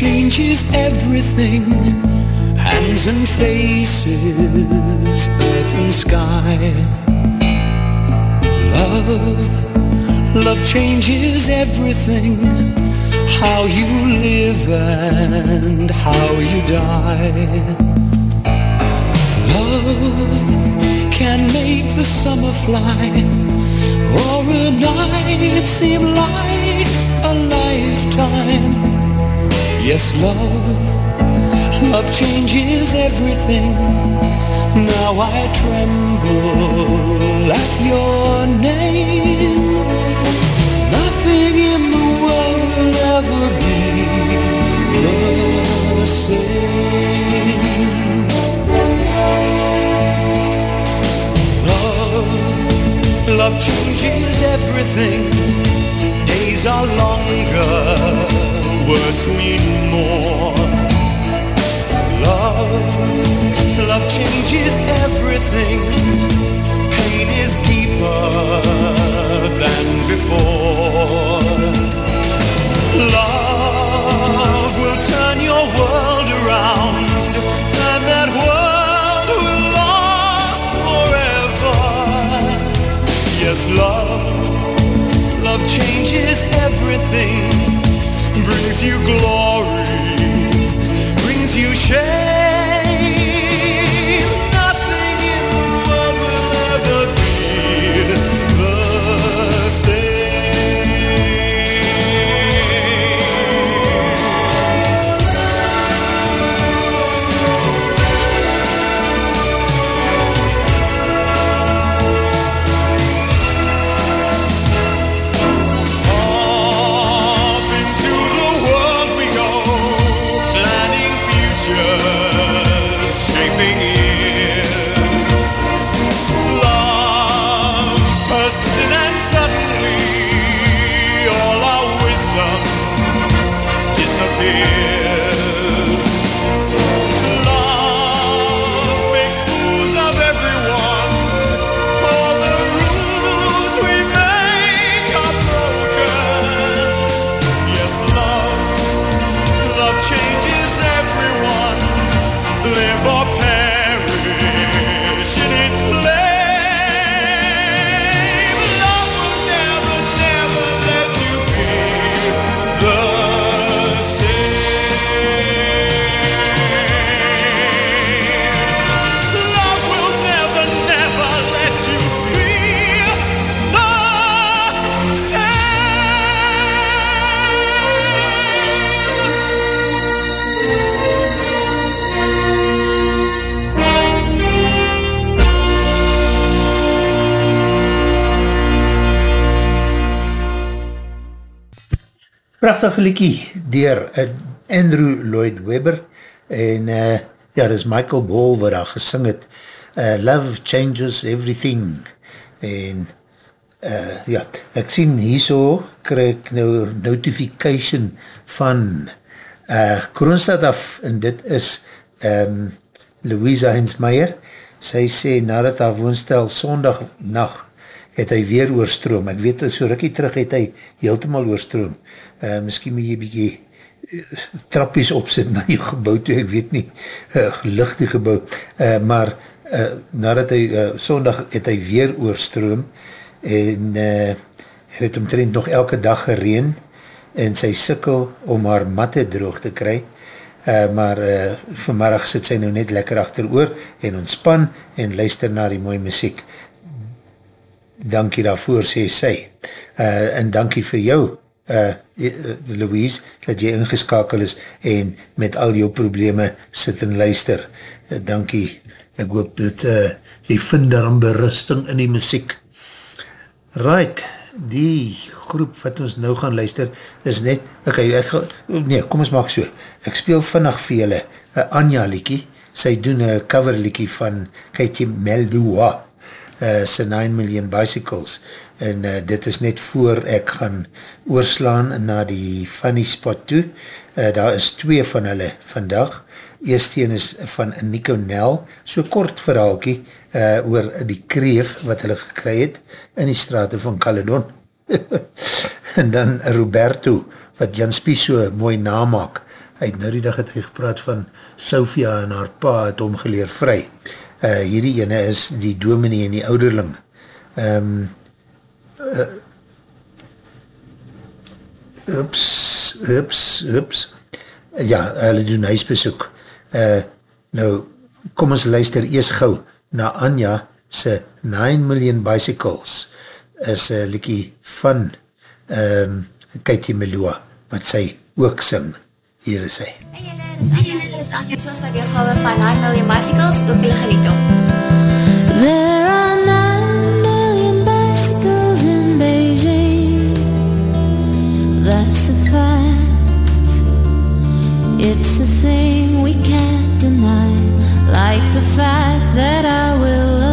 changes everything. Hands and faces, earth and sky. Love, love changes everything. How you live and how you die. Love can make the summer fly Or a night seem like a lifetime Yes, love. Love changes everything. Now I tremble at your name. Nothing in the world will ever be the same. Love, love changes everything. Days are longer, words mean changes everything, brings you glory, brings you shame. Prachtige liekie dier uh, Andrew Lloyd Webber en uh, ja, dit is Michael Ball wat daar gesing het uh, Love Changes Everything en uh, ja, ek sien hierso krijg ek nou notification van uh, Kroonstad af en dit is um, Louisa Hensmeier sy sê nadat haar woonstel sondag nacht het hy weer oorstroom. Ek weet, so rukkie terug het hy heeltemaal oorstroom. Uh, miskien moet jy bykie uh, trappies opzit na jou gebouw toe, ek weet nie, uh, lichte gebouw. Uh, maar uh, nadat hy, uh, sondag het hy weer oorstroom en uh, het omtrent nog elke dag gereen en sy sikkel om haar matte droog te kry. Uh, maar uh, vanmiddag sit sy nou net lekker achter oor en ontspan en luister na die mooie muziek dankie daarvoor, sê sy. Uh, en dankie vir jou, uh, Louise, dat jy ingeskakel is en met al jou probleme sit en luister. Uh, dankie, ek hoop dat uh, jy vind daarom berusting in die muziek. Right, die groep wat ons nou gaan luister is net, ok, ek ga, nee, kom ons maak so, ek speel vannacht vir julle, uh, Anja liekie, sy doen een cover liekie van Katie Meldua, uh, sy 9 Million Bicycles, en uh, dit is net voor ek gaan oorslaan na die funny spot toe, uh, daar is twee van hulle vandag, eerst een is van Nico Nel, so kort verhaalkie, uh, oor die kreef wat hulle gekry het, in die straten van Caledon, [LAUGHS] en dan Roberto, wat Jan Spies so mooi namaak, hy het nou die dag het hy gepraat van Sophia en haar pa het omgeleer vry, uh, hierdie ene is die dominee en die ouderling, um, uh, ups, ups, ups, ja, hulle doen huisbesoek, uh, nou, kom ons luister eers gauw na Anja se 9 Million Bicycles, is een liekie van um, Katie Melua, wat sy ook sing. Hier is sy. Hey julle, dis Anja, dit is Anja, soos my weergawe van 9 Million Bicycles, hoop julle geniet om. There are nine That's a fact. It's a thing we can't deny. Like the fact that I will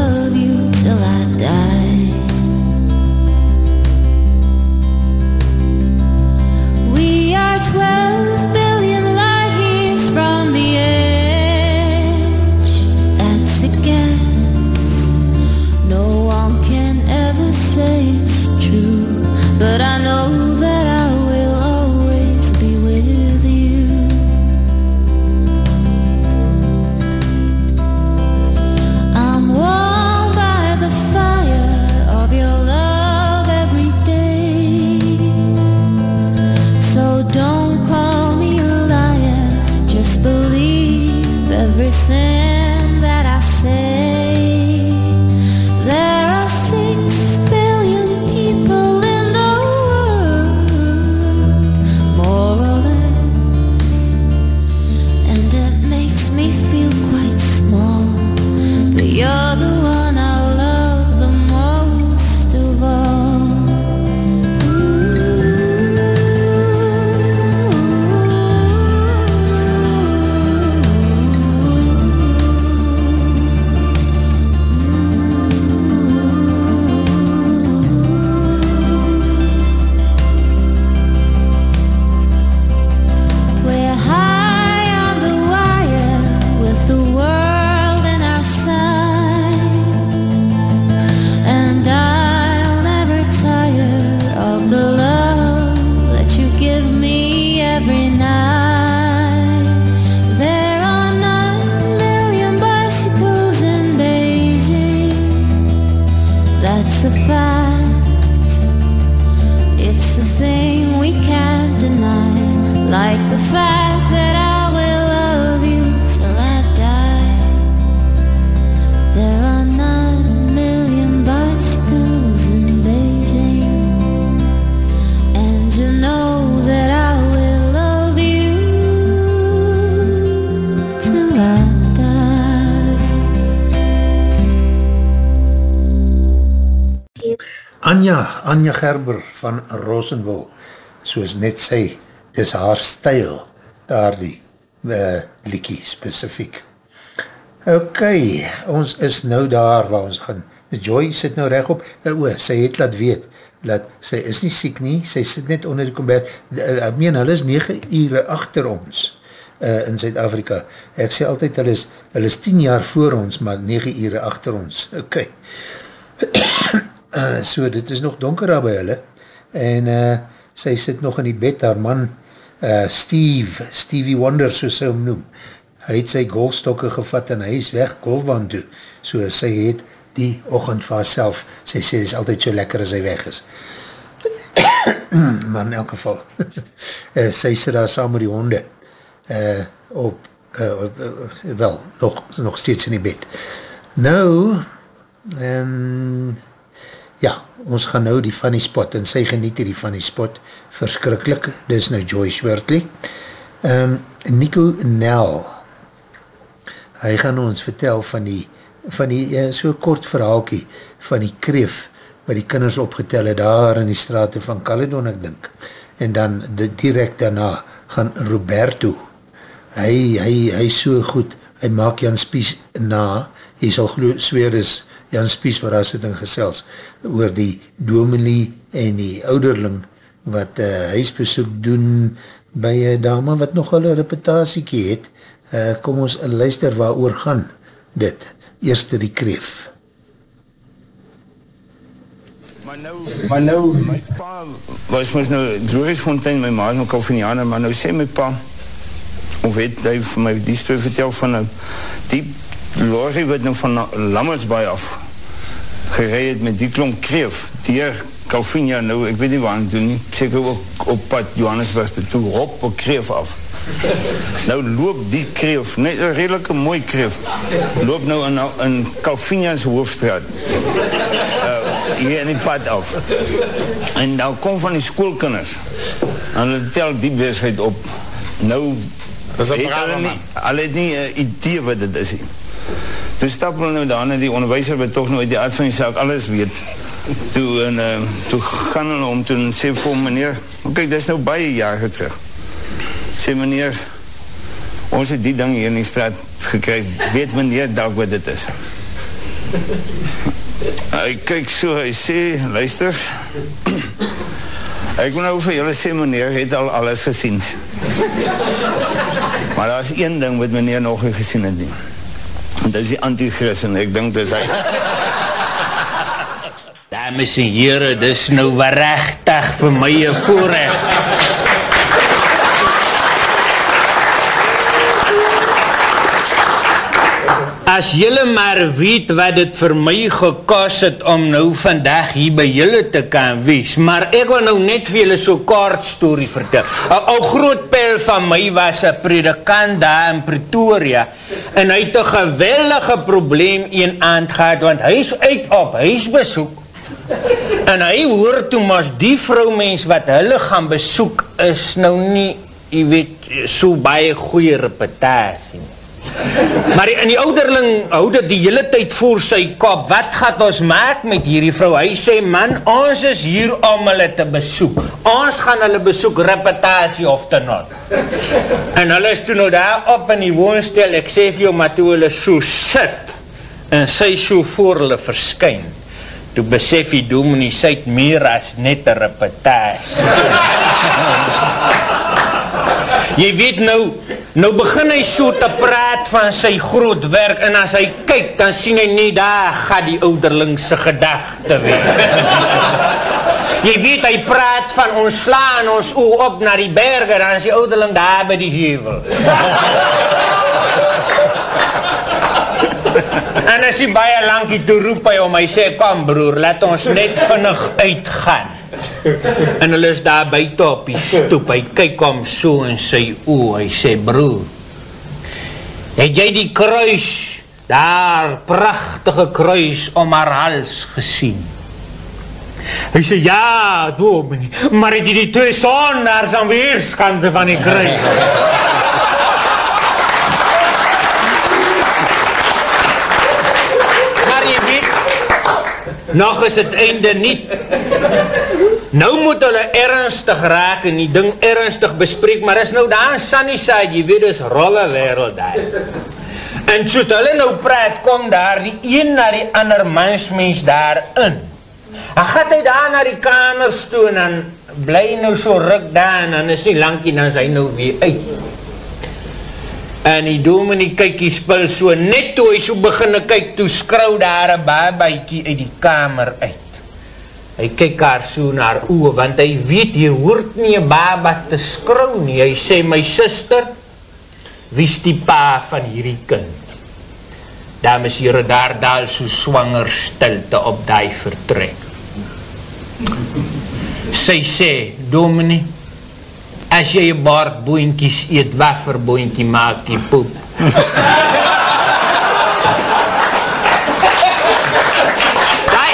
van Rosenwil, soos net sê, dis haar stijl, daar die uh, liekie specifiek. Ok, ons is nou daar waar ons gaan, Joy sit nou recht op, uh, o, sy het laat weet, dat sy is nie siek nie, sy sit net onder die kombert, ek meen, hulle is 9 ure achter ons, uh, in Zuid-Afrika, ek sê altyd, hulle is, hulle is 10 jaar voor ons, maar 9 ure achter ons, ok, uh, [COUGHS] so dit is nog donker daar by hulle, en uh, sy sit nog in die bed, haar man, uh, Steve, Stevie Wonder, soos sy hom noem, hy het sy golfstokke gevat en hy is weg golfbaan toe, so sy het die ochend vir haarself, sy sê, dit is altyd so lekker as hy weg is. [COUGHS] maar in elk geval, uh, [LAUGHS] sy sit daar saam met die honde, uh, op, uh, op uh, wel, nog, nog steeds in die bed. Nou, um, ja, ons gaan nou die funny spot, en sy geniet die funny spot, verskrikkelijk, dis nou Joyce Wertley. Um, Nico Nel, hy gaan ons vertel van die, van die, uh, so kort verhaalkie, van die kreef, wat die kinders opgetel het daar in die straten van Caledon, ek dink. En dan, de, direct daarna, gaan Roberto, hy, hy, hy so goed, hy maak Jan Spies na, hy sal glo, sweer is, Jan Spies waar daar sit in gesels, oor die dominee en die ouderling, wat uh, huisbesoek doen, by een dame wat nogal een reputatiekie het, uh, kom ons luister waar oor gaan, dit, eerste die kreef. Maar nou, maar nou, my pa was mys nou Droegesfontein, my ma is nou Kalvinianer, maar nou sê my pa, of het hy vir my die story vertel van nou, die lorry wat nou van Lammersbaai af gerei het met die klomp kreef, dier Kalvinia nou, ek weet nie waar toe nie, seker ook op pad Johannesburg toe, hop op kreef af. Nou loop die kreef, net een redelike mooi kreef, loop nou in, in Kalvinia's hoofdstraat. Uh, hier in die pad af. En nou kom van die schoolkinders, en hulle tel die bezigheid op. Nou, Dis een het brave hulle nie, man. hulle het nie uh, idee wat dit is Toe stap hulle nou daar, die onderwijzer wat toch nou uit die aard van die zaak alles weet. Toe, en, uh, toe gaan hulle om, toe sê vir meneer, kijk, dit is nou baie jare terug. Sê meneer, ons het die ding hier in die straat gekry, weet meneer dalk wat dit is. [LAUGHS] Hy kyk so, hy sê, luister, [CLEARS THROAT] ek moet nou vir julle sê, meneer, het al alles gesien. [LAUGHS] Maar daar is een ding wat meneer nog nie gesien het nie. Dit is die antichrist en ek dink dit is hy. Dames en heren, dis nou waarachtig vir my voorrecht. As jylle maar weet wat het vir my gekos het om nou vandag hier by jylle te kan wees, maar ek wil nou net vir jylle so kort story vertel. Ou groot pel van my was een predikant daar in Pretoria en hy het een geweldige probleem een aand gehad, want hy is uit op huisbesoek En hy hoor toe mas die vrouwmens wat hulle gaan besoek is nou nie, jy weet, so baie goeie reputatie. Maar in die ouderling hou dit die hele tyd voor sy kop, wat gaat ons maak met hierdie vrou? Hy sê, man, ons is hier om hulle te besoek. Ons gaan hulle besoek, reputatie of te not. En hulle is toe nou daar op in die woonstel, ek sê vir jou, maar toe hulle so sit, en sy so voor hulle verskyn, toe besef die dominee, sy het meer as net een reputatie. [LAUGHS] Jy weet nou, nou begin hy so te praat van sy groot werk en as hy kyk, dan sien hy nie daar gaat die ouderlingse gedachte weer. [LAUGHS] Jy weet, hy praat van ons slaan ons oog op na die berge, dan is die ouderling daar by die heuvel. [LAUGHS] En as hy baie lankie toe roep hy om, hy sê, kom broer, laat ons net vinnig uitgaan. [LAUGHS] En hulle is daar buiten op die stoep. Hy kyk om so in sy oor. Hy sê, broer, het jy die kruis, daar prachtige kruis om haar hals gesien? Hy sê, ja, dominee, maar het jy die twee sondaars aan weerskante van die kruis? maar jy weet, nog is het einde niet. Nou moet hulle ernstig raak en die ding ernstig bespreek, maar is nou daar in Sunnyside, jy weet, is rolle wereld daar. En so het hulle nou praat, kom daar die een na die ander mansmens daar in. En gaat hy daar na die kamers toe en dan bly nou so ruk daar en dan is nie langkie, dan is hy nou weer uit. En die dominee kyk die spul so, net toe hy so beginne kyk, toe skrou daar een babaikie uit die kamer uit. Hy kyk haar so naar oe, want hy weet, jy hoort nie een baba te skrou nie. Hy sê, my sister, wie is die pa van hierdie kind? Dames hier, daar daal so swanger stilte op die vertrek. Sy sê, dominee, as jy jy baardboeinkies eet, wat vir boeinkie maak jy poep? die,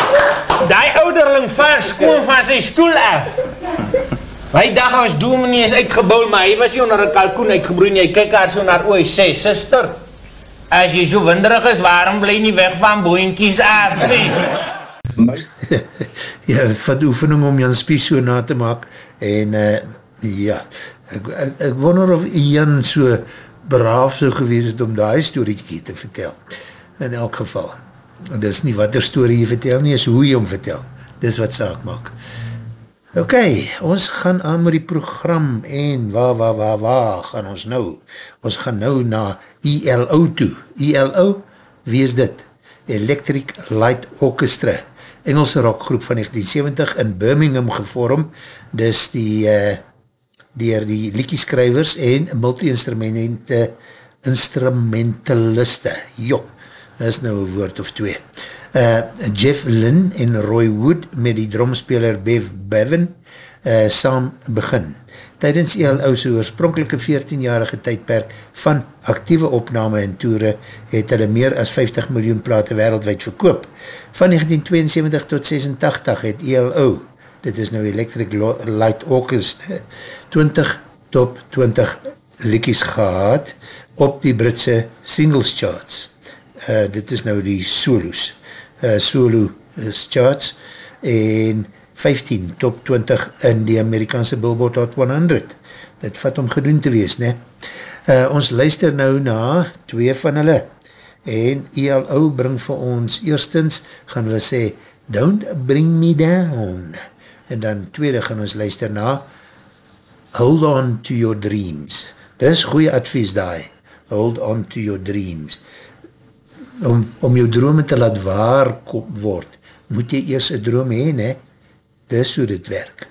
die ouderling van skoon van sy stoel af. My dag was dominee is uitgebouw, maar hy was hier onder een kalkoen uitgebroei, en hy kyk haar so naar oor, hy sê, sister, as jy so winderig is, waarom bly nie weg van boeinkies af, nie? [LAUGHS] ja, van oefening om Jan Spies so na te maak, en uh, ja, ek, ek, ek wonder of Jan so braaf so gewees het om die storiekie te vertel, in elk geval. En dis nie wat die story jy vertel nie, is hoe jy hom vertel. Dis wat saak maak. Ok, ons gaan aan met die program en waar, waar, waar, waar gaan ons nou? Ons gaan nou na ELO toe. ELO, wie is dit? Electric Light Orchestra. Engelse rockgroep van 1970 in Birmingham gevorm. Dis die, uh, dier die liekieskrywers en multi-instrumente instrumentaliste. Jo, dat is nou een woord of twee uh, Jeff Lynn en Roy Wood met die dromspeler Bev Bevan uh, saam begin. Tijdens ELO sy oorspronkelike 14-jarige tydperk van actieve opname en toere het hulle meer as 50 miljoen plate wereldwijd verkoop. Van 1972 tot 86 het ELO, dit is nou Electric Light Orchestra, 20 top 20 likies gehad op die Britse singles charts. Uh, dit is nou die solos uh, solo uh, charts en 15 top 20 in die Amerikaanse Billboard Hot 100. Dit vat om gedoen te wees, ne? Uh, ons luister nou na twee van hulle en ELO bring vir ons eerstens, gaan hulle sê Don't Bring Me Down en dan tweede gaan ons luister na Hold On To Your Dreams. Dit is goeie advies daai. Hold On To Your Dreams om, om jou drome te laat waar word, moet jy eers een droom heen, he? dis hoe dit werk.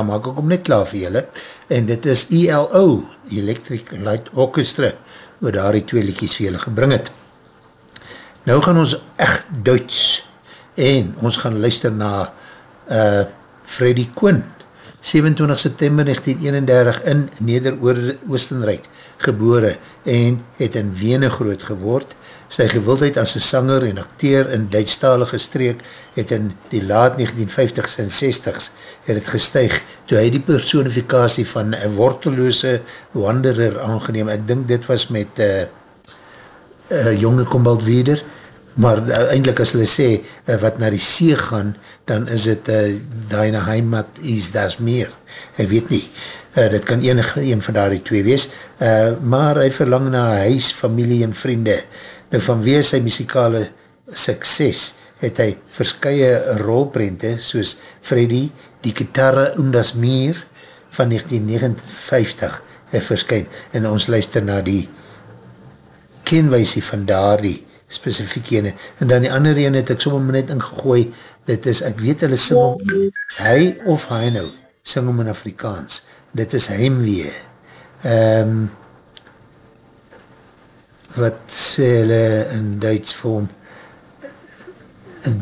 Daar maak ek om net klaar vir julle. En dit is ELO Electric Light Orchestra wat daar die twee liedjies vir julle gebring het. Nou gaan ons echt Duits en ons gaan luister na uh, Freddie Quinn 27 September 1931 in Neder-Oostenrijk gebore en het in Wene groot geword Sy gewildheid as een sanger en acteer in Duitsstalige streek het in die laat 1950s en 60s het het gestuig toe hy die personifikatie van een worteloose wanderer aangeneem. Ek dink dit was met uh, uh, jonge Kombaldweder maar uh, eindelijk as hulle sê, uh, wat na die see gaan, dan is het, uh, die heimat is, dat is meer, ek weet nie, uh, dit kan enig een van daar die twee wees, uh, maar hy verlang na huis, familie en vriende, nou vanweer sy muzikale sukses, het hy verskye rolprente, soos Freddy, die gitarre und das meer, van 1959, het verskyn, en ons luister na die kenwijsie van daar die specifieke ene, en dan die andere ene het ek sommer net ingegooi, dit is, ek weet hulle sing om, hy of hy nou, sing om in Afrikaans, dit is heimwee, um, wat sê hulle in Duits vir hom,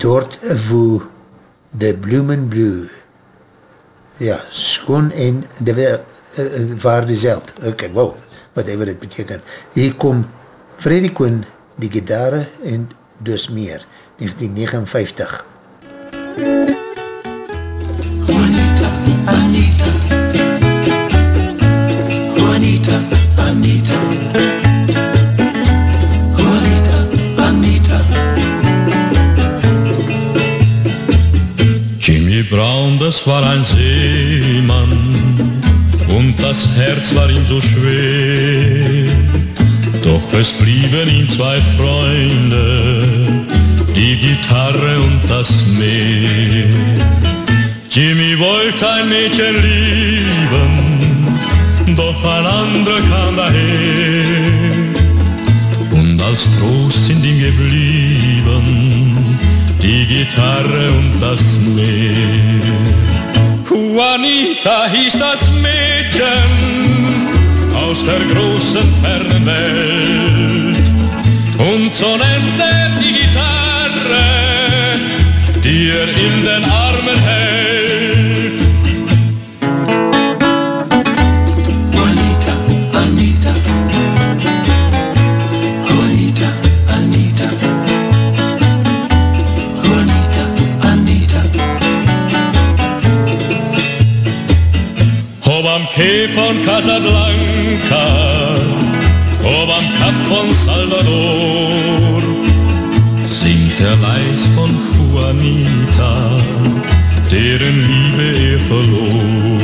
dort wo de bloemen blue, ja, skoon en de, uh, waar die zeld, ok, wow, whatever dit beteken, hier kom Freddy Koen, die gitare en dus meer, 1959. Juanita, Anita Das war ein Seemann und das Herz war ihm so schwer. Doch es blieben ihm zwei Freunde, die Gitarre und das Meer. Jimmy wollte ein Mädchen lieben, doch ein anderer kam daher. Und als Trost sind ihm geblieben, Gitarre und das Meer. Juanita hieß das Mädchen, aus der großen fernen Welt. Und so nennt er Quai von Casablanca, ob am Kap von Salvador, singt er leis von Juanita, deren Liebe er verlor.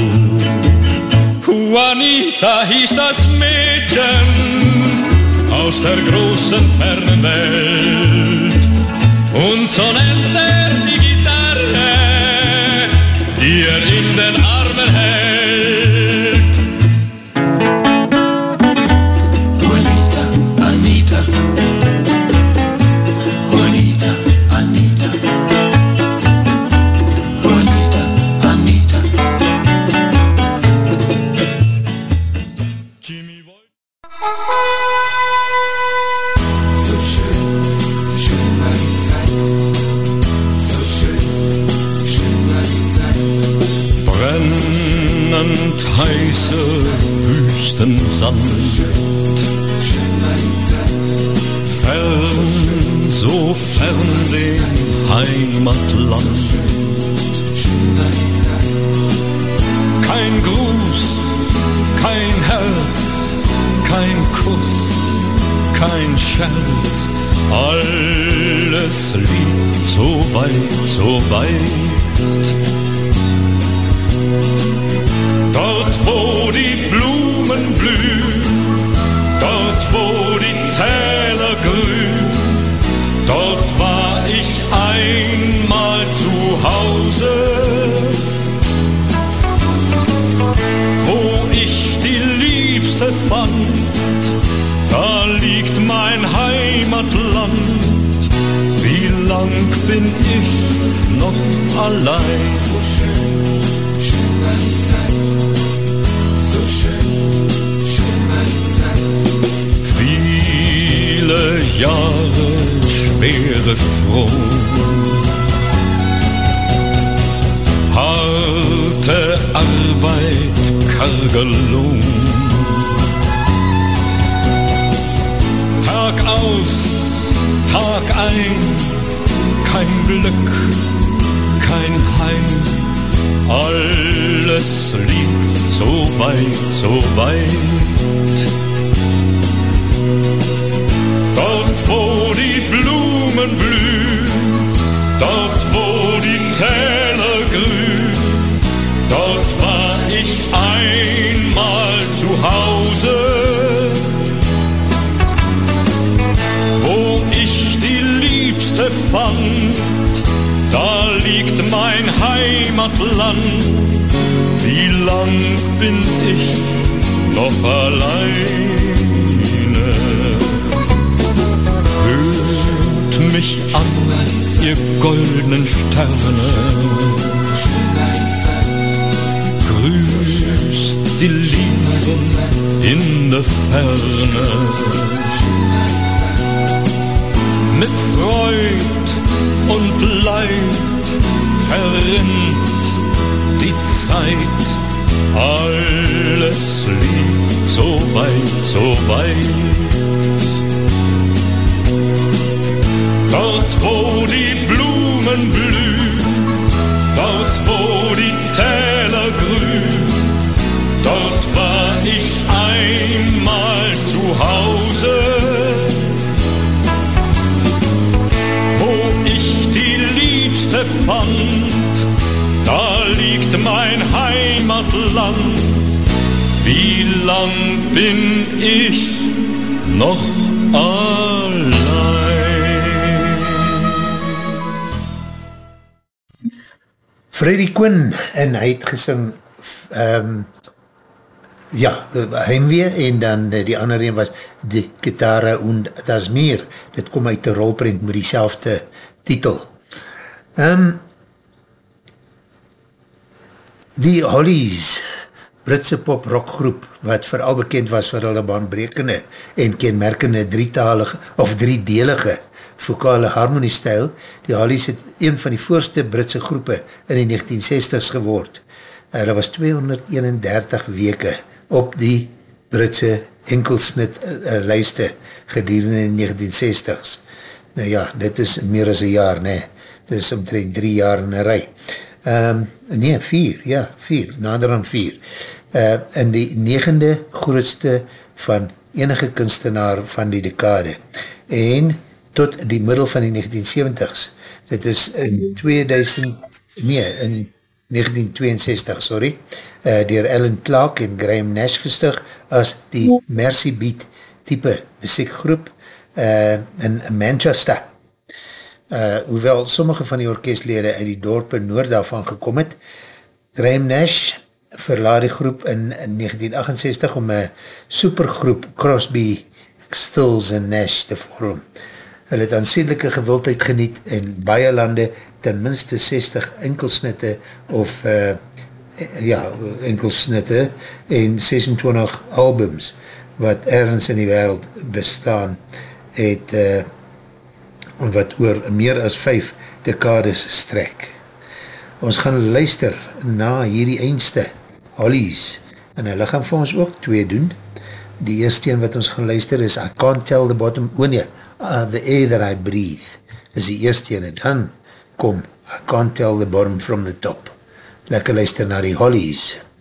Juanita hieß das Mädchen aus der großen fernen Welt. Und so nennt er die Gitarre, die er in den Armen hält. Gesing um, ja, Heimwee en dan eh, die ander een was die gitare und das meer dit kom uit die rolprint met die selfde titel um, die Hollies Britse pop rockgroep wat vooral bekend was vir hulle baanbrekende en kenmerkende drietalige of driedelige vokale harmonie stijl. Die Hollies het een van die voorste Britse groepe in die 1960s geword. Hulle was 231 weke op die Britse enkelsnit uh, lijste gedurende in die 1960s. Nou ja, dit is meer as een jaar, nee. Dit is omtrent drie jaar in een rij. Um, nee, vier, ja, vier, nader aan vier. Uh, in die negende grootste van enige kunstenaar van die dekade. En tot die middel van die 1970s. Dit is in 2000, nee, in 1962, sorry, uh, dier Alan Clark en Graham Nash gestig as die Mercy Beat type muziekgroep uh, in Manchester. Uh, hoewel sommige van die orkestlede uit die dorpe noord daarvan gekom het, Graham Nash verlaat die groep in 1968 om een supergroep Crosby, Stills en Nash te vorm. Hulle het aansienlijke gewildheid geniet en baie lande ten minste 60 enkelsnitte of uh, ja, enkelsnitte en 26 albums wat ergens in die wereld bestaan het uh, wat oor meer as 5 dekades strek. Ons gaan luister na hierdie eindste Hollies en hulle gaan vir ons ook twee doen. Die eerste een wat ons gaan luister is I Can't Tell the Bottom, oh nee, uh, The Air That I Breathe is die eerste een en dan kom I Can't Tell the Bottom from the Top. Lekker luister na die Hollies. If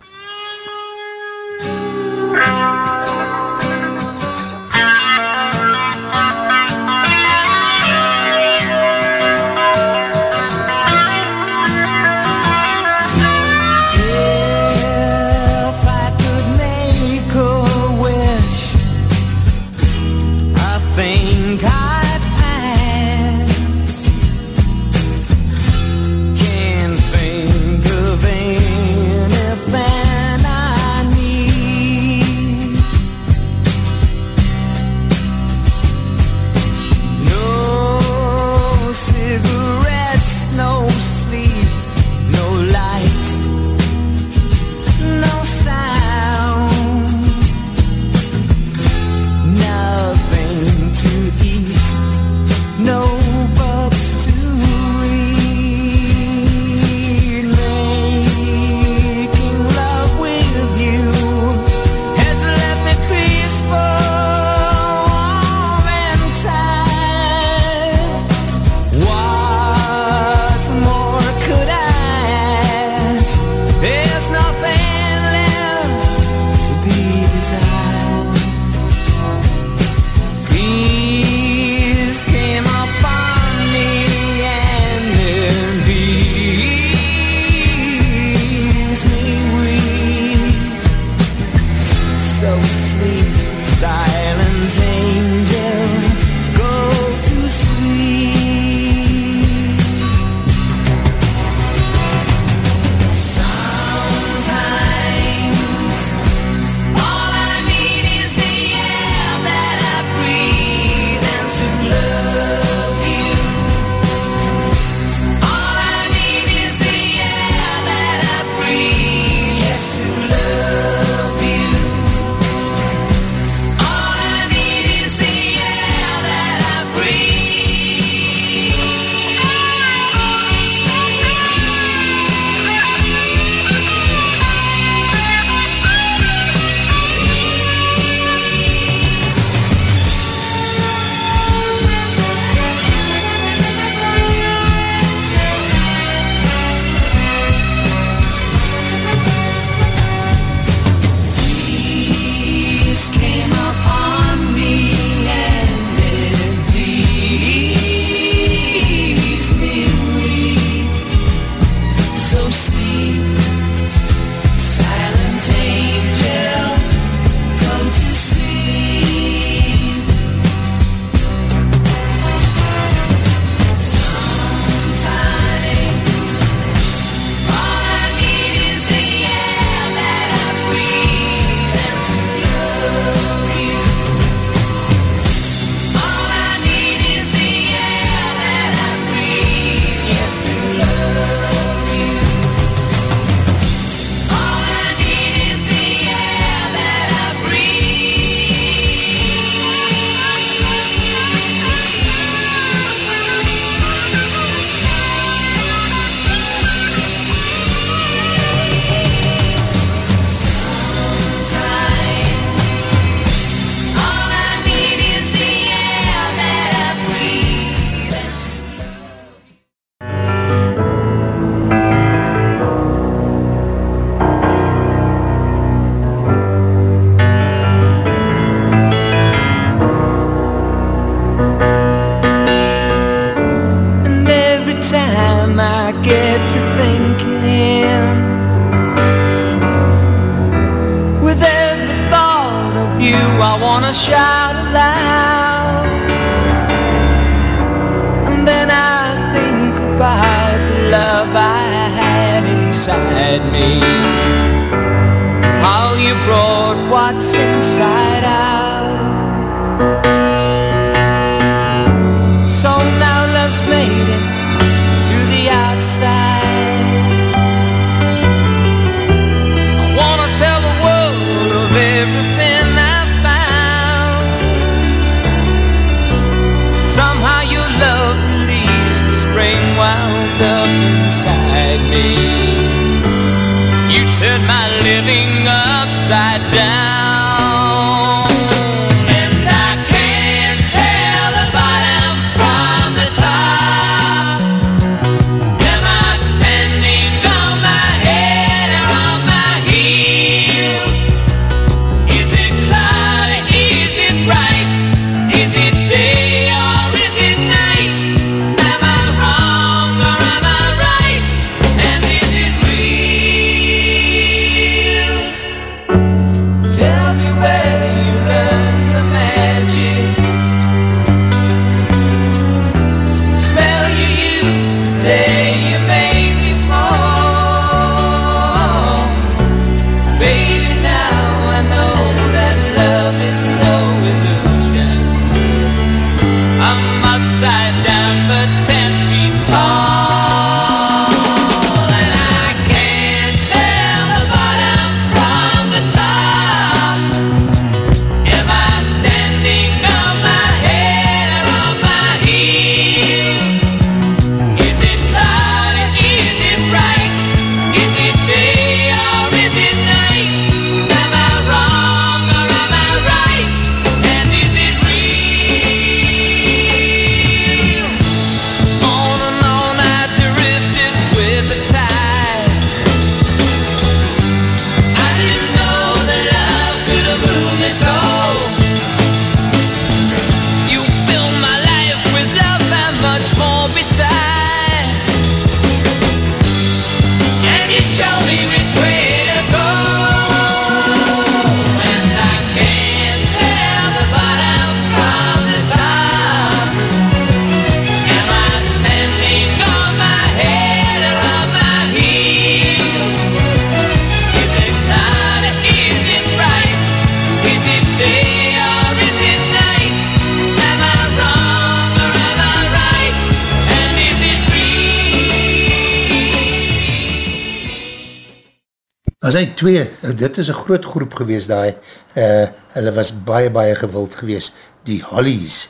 dit is een groot groep gewees daai, uh, hulle was baie baie gewild gewees, die Hollies.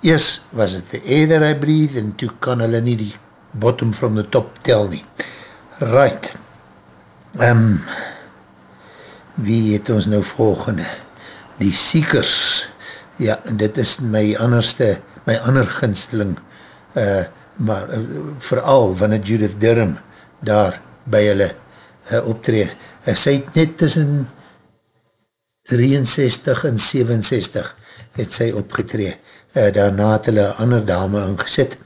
Eers was het the air that I breathe en toe kan hulle nie die bottom from the top tel nie. Right. Um, wie het ons nou volgende? Die Seekers. Ja, dit is my anderste, my ander ginsteling, uh, maar uh, vooral wanneer Judith Durham daar by hulle uh, optree. Uh, sy het net tussen 63 en 67 het sy opgetree. Uh, daarna het hulle ander dame ingesit.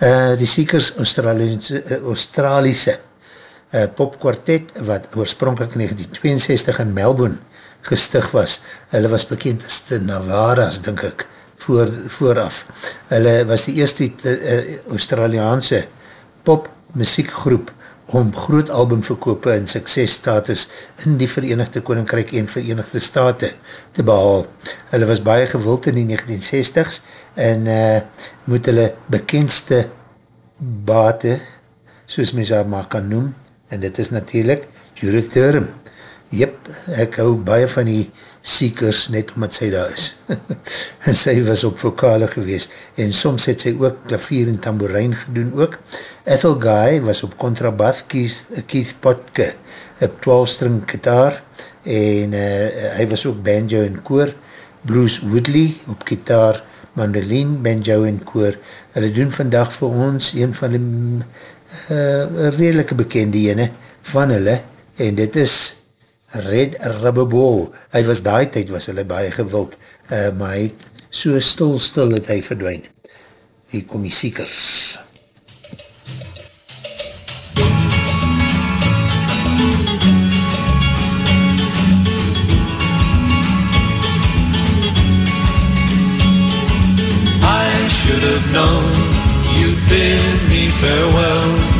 Uh, die Seekers Australiese, uh, Australiese uh, popkwartet wat oorspronkelijk in 1962 in Melbourne gestig was. Hulle was bekend as de Navaras, denk ek, voor, vooraf. Hulle was die eerste uh, Australiaanse pop muziekgroep om groot albumverkope en suksesstatus in die Verenigde Koninkrijk en Verenigde Staten te behaal. Hulle was baie gewild in die 1960s en uh, moet hulle bekendste bate, soos mens haar maar kan noem, en dit is natuurlijk Judith Durham. Jep, ek hou baie van die Seekers net omdat sy daar is. en [LAUGHS] sy was ook vokale gewees en soms het sy ook klavier en tamboerijn gedoen ook. Ethel Guy was op contrabath, Keith, Keith Potke op 12-string gitaar en uh, hy was ook banjo en koor. Bruce Woodley op gitaar, mandoline, banjo en koor. Hulle doen vandag vir ons een van die uh, redelike bekende ene van hulle en dit is Red Rabbebol, hy was daai tyd was hulle baie gewild, uh, maar hy het so stil stil het hy verdwijn. Hier kom die siekers. I should have known you'd bid me farewell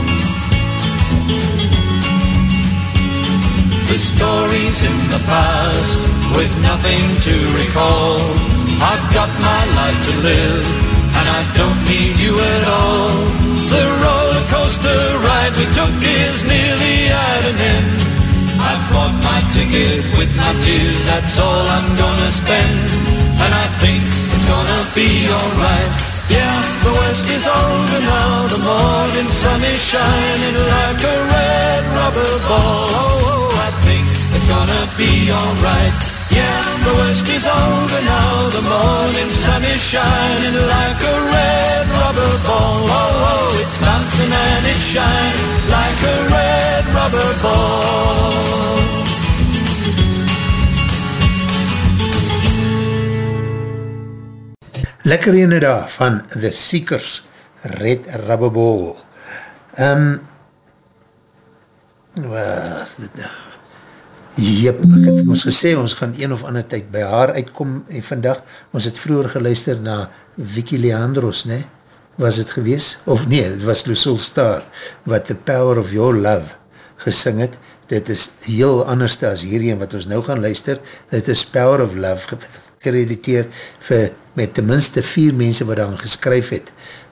Stories in the past with nothing to recall. I've got my life to live, and I don't need you at all. The roller coaster ride we took is nearly at an end. I bought my ticket with my tears, that's all I'm gonna spend. And I think it's gonna be alright. Yeah, the west is over now, the morning sun is shining like a red rubber ball. Oh, oh, I think it's gonna be alright. Yeah, the west is over now, the morning sun is shining like a red rubber ball. Oh, oh, it's bouncing and it's shining like a red rubber ball. Lekker ene daar van The Seekers Red Rubber Ball. Um, wat dit nou? Jep, ek het ons gesê, ons gaan een of ander tyd by haar uitkom en vandag, ons het vroeger geluister na Vicky Leandros, ne? Was het gewees? Of nee, het was Lucille Star, wat The Power of Your Love gesing het. Dit is heel anders as hierheen wat ons nou gaan luister. Dit is Power of Love gerediteer vir met tenminste vier mense wat dan geskryf het.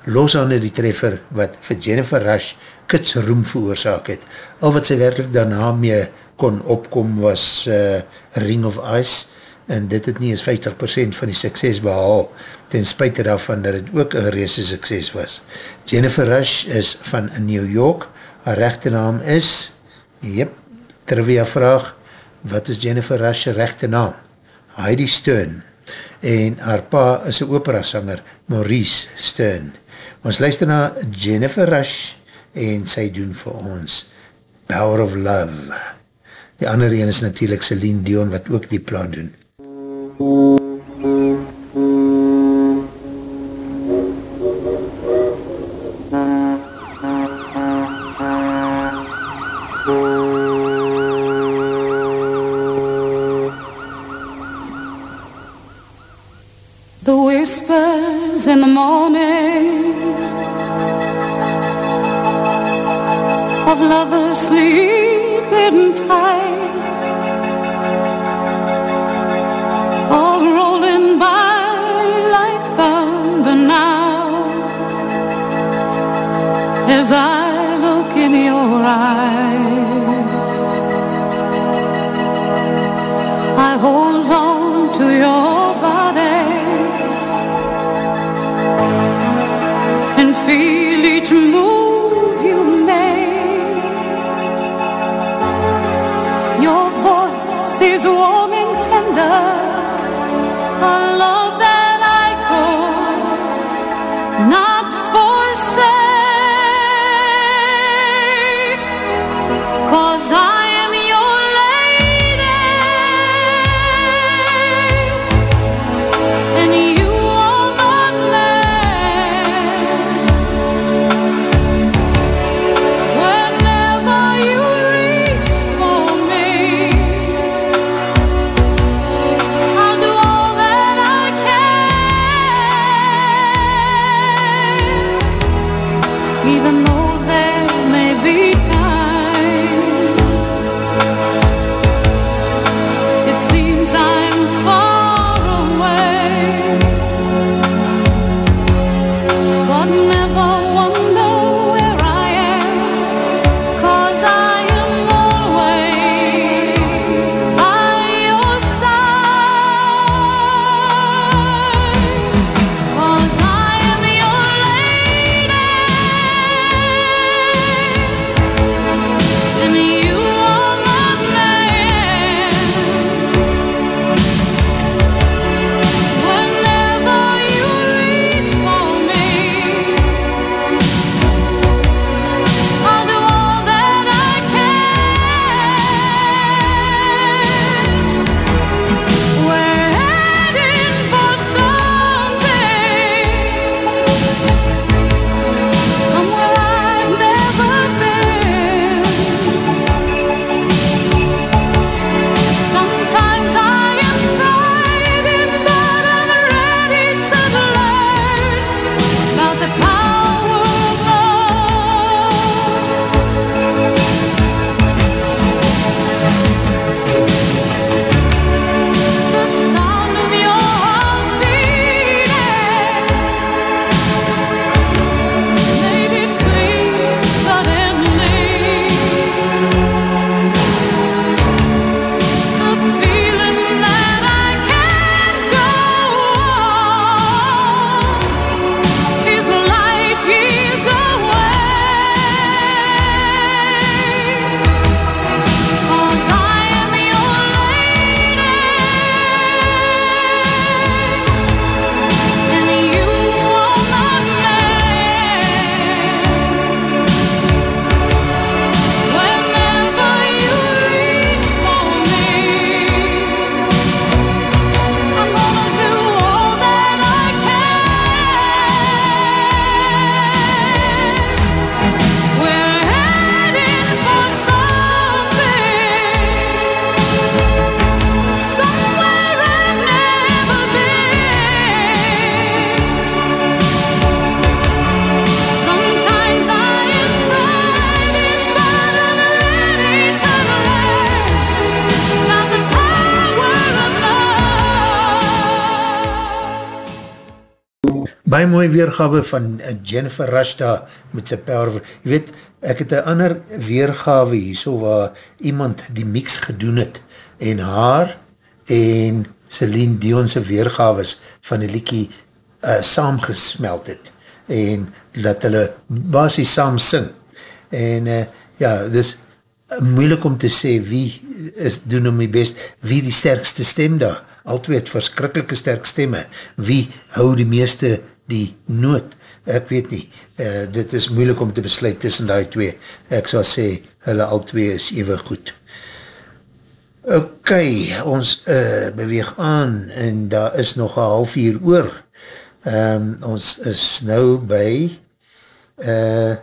Los aan die treffer wat vir Jennifer Rush kits roem veroorzaak het. Al wat sy werkelijk daarna mee kon opkom was uh, Ring of Ice en dit het nie eens 50% van die sukses behaal ten spuite daarvan dat het ook een reese sukses was. Jennifer Rush is van New York, haar rechte naam is jep, trivia vraag wat is Jennifer Rush rechte naam? Heidi Stern en haar pa is een opera sanger Maurice Stern. Ons luister na Jennifer Rush en sy doen vir ons Power of Love. Die ander een is natuurlijk Celine Dion wat ook die plaat doen. The weergawe van uh, Jennifer Rush daar met the power of, jy weet, ek het een ander weergawe hier, so waar iemand die mix gedoen het, en haar en Celine Dion'se weergaves van die liekie uh, saamgesmeld het, en dat hulle basis saam sing, en uh, ja, dus moeilik om te sê wie is doen om die best, wie die sterkste stem daar, al twee het verskrikkelike sterk stemme, wie hou die meeste die nood, ek weet nie, uh, dit is moeilik om te besluit tussen die twee, ek sal sê, hulle al twee is even goed. Ok, ons uh, beweeg aan, en daar is nog een half uur oor, um, ons is nou by, uh,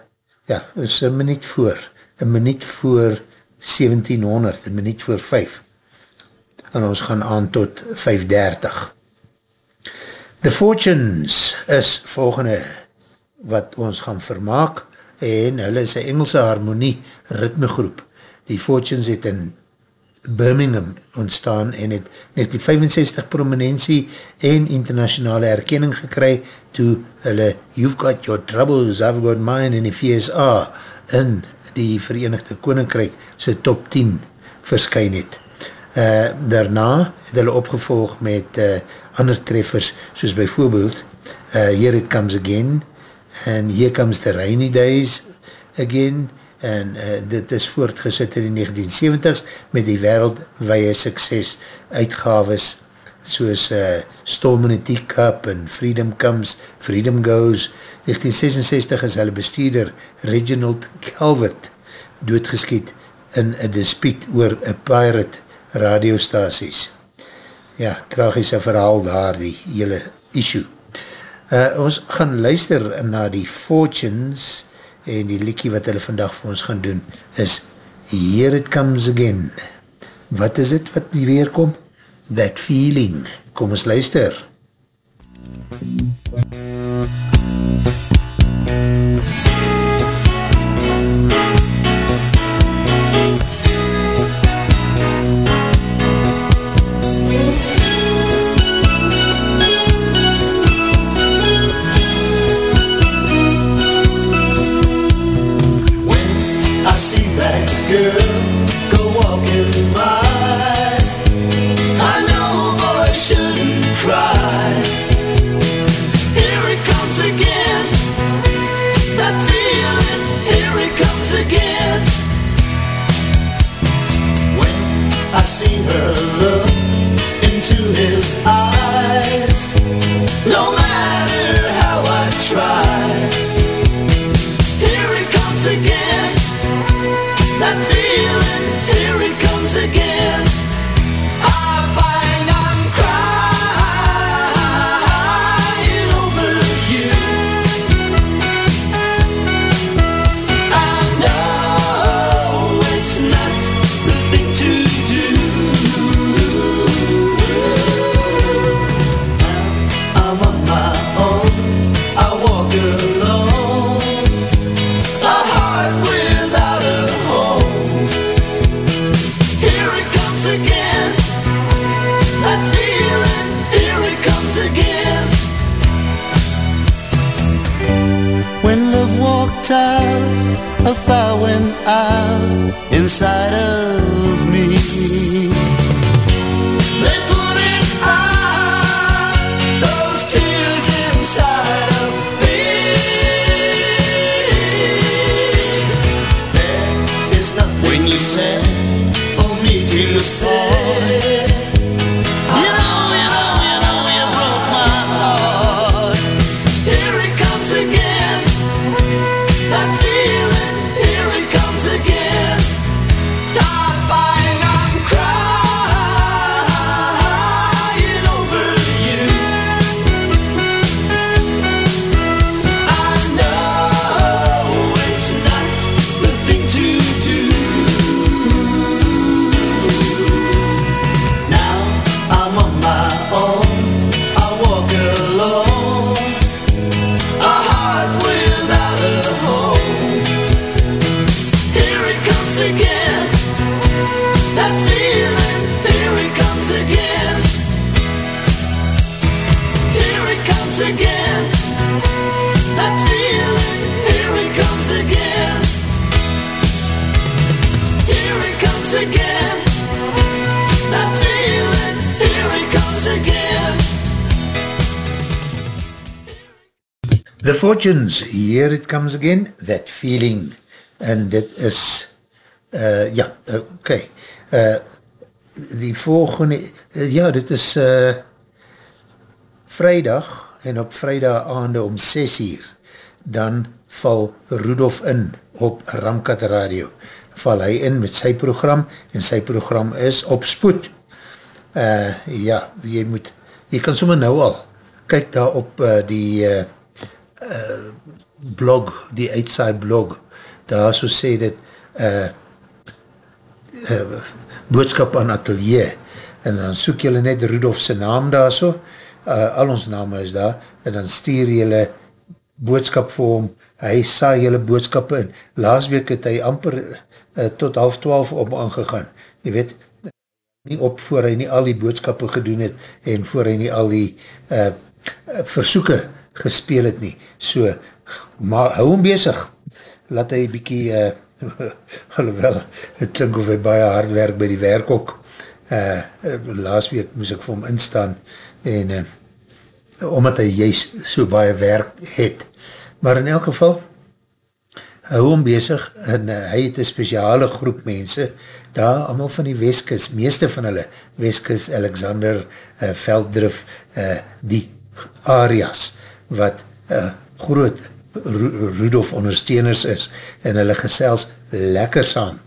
ja, is een minuut voor, een minuut voor 1700, een minuut voor 5, en ons gaan aan tot 5.30. The Fortunes is volgende wat ons gaan vermaak en hulle is een Engelse harmonie ritmegroep. Die Fortunes het in Birmingham ontstaan en het 1965 prominentie en internationale erkenning gekry toe hulle You've Got Your Troubles, I've Got Mine in die VSA in die Verenigde Koninkrijk sy top 10 verskyn het. Uh, daarna het hulle opgevolg met uh, ander treffers, soos bijvoorbeeld uh, Here It Comes Again en Here Comes the Rainy Days Again en uh, dit is voortgesit in die 1970s met die wereldwee sukses uitgaves soos uh, Storm in a Teacup en Freedom Comes, Freedom Goes 1966 is hulle bestuurder Reginald Calvert doodgeskiet in een dispuut oor een pirate radiostaties. Ja, tragische verhaal daar, die hele issue. Uh, ons gaan luister na die Fortunes en die liekie wat hulle vandag vir ons gaan doen is Here It Comes Again. Wat is het wat die weerkom? That Feeling. Kom ons luister. I it comes again, that feeling. En dit is, uh, ja, oké. Okay. Uh, die volgende, uh, ja, dit is uh, vrijdag, en op vrijdag aande om 6 uur, dan val Rudolf in op Ramkat Radio. Val hy in met sy program, en sy program is op spoed. Uh, ja, jy moet, jy kan sommer nou al, kyk daar op uh, die uh, uh, blog, die uitsaai blog, daar so sê dit, uh, uh, boodskap aan atelier, en dan soek jylle net Rudolfse naam daar so, uh, al ons name is daar, en dan stuur jylle boodskap vir hom, hy saai jylle boodskap in, laas week het hy amper uh, tot half twaalf op aangegaan, jy weet, nie op voor hy nie al die boodskappe gedoen het, en voor hy nie al die uh, versoeken gespeel het nie, so, maar hou hom bezig, laat hy bykie, uh, [LAUGHS] alhoewel, het klink of hy baie hard werk by die werk ook, uh, laas week moes ek vir hom instaan, en uh, omdat hy juist so baie werk het, maar in elk geval, hou hom bezig, en uh, hy het een speciale groep mense, daar allemaal van die Westkis, meeste van hulle, Westkis, Alexander, uh, Velddrif, uh, die Arias, wat uh, groot Ru Rudolf ondersteuners is, en hulle gesels lekker saam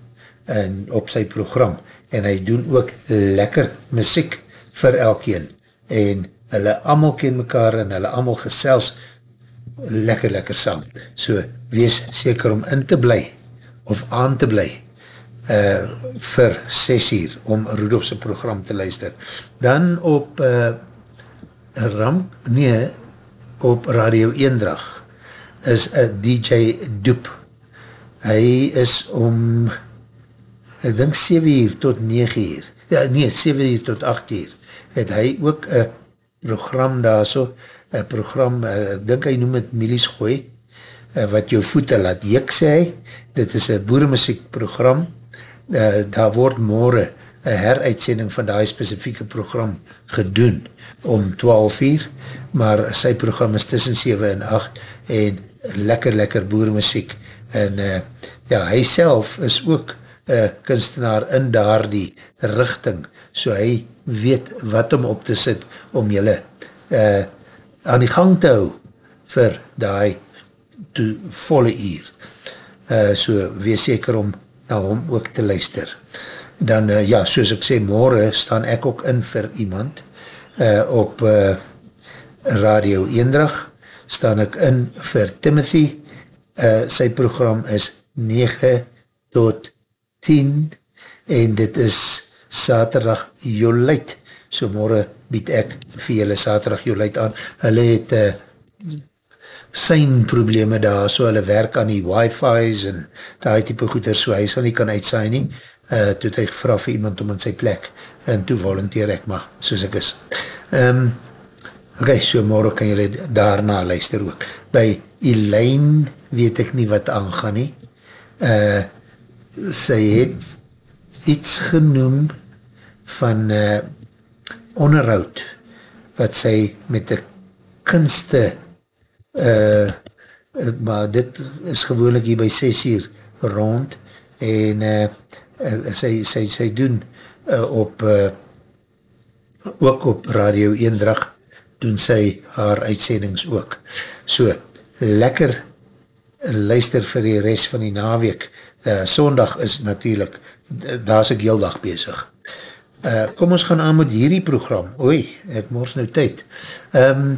en op sy program, en hy doen ook lekker muziek vir elkeen, en hulle allemaal ken mekaar, en hulle allemaal gesels lekker lekker saam, so wees seker om in te bly, of aan te bly, uh, vir 6 uur, om Rudolfse program te luister. Dan op uh, Ram, nee, op Radio Eendrag, is een DJ Doep. Hy is om, ek dink 7 uur tot 9 uur, ja nee, 7 uur tot 8 uur, het hy ook een program daar so, een program, eh, ek dink hy noem het Milies Gooi, eh, wat jou voete laat jik sê hy, dit is een boeremuziek program, eh, daar word morgen een heruitsending van die specifieke program gedoen om 12 uur, maar sy program is tussen 7 en 8 en lekker lekker boermuziek en uh, ja, hy self is ook uh, kunstenaar in daar die richting, so hy weet wat om op te sit om julle uh, aan die gang te hou vir die to volle uur. Uh, so wees seker om na hom ook te luister. Dan, uh, ja, soos ek sê, morgen staan ek ook in vir iemand uh, op uh, Radio Eendrag, staan ek in vir Timothy. Uh, sy program is 9 tot 10 en dit is saterdag Joluit. So morgen bied ek vir julle saterdag Joluit aan. Hulle het uh, sein probleme daar, so hulle werk aan die wifi's en die type goeder, so hy sal nie kan uitsaai nie. Uh, toe het hy gevra vir iemand om in sy plek en toe volunteer ek maar, soos ek is. Ehm, um, Ok, so morgen kan julle daarna luister ook. By Elaine weet ek nie wat aangaan nie. Uh, sy het iets genoem van uh, onderhoud wat sy met die kunste uh, maar dit is gewoonlik hier by 6 uur rond en uh, sy, sy, sy doen uh, op uh, ook op Radio Eendrag doen sy haar uitsendings ook. So, lekker luister vir die rest van die naweek. Uh, sondag is natuurlijk, daar is ek heel dag bezig. Uh, kom ons gaan aan met hierdie program. Oei, ek mors nou tyd. Um,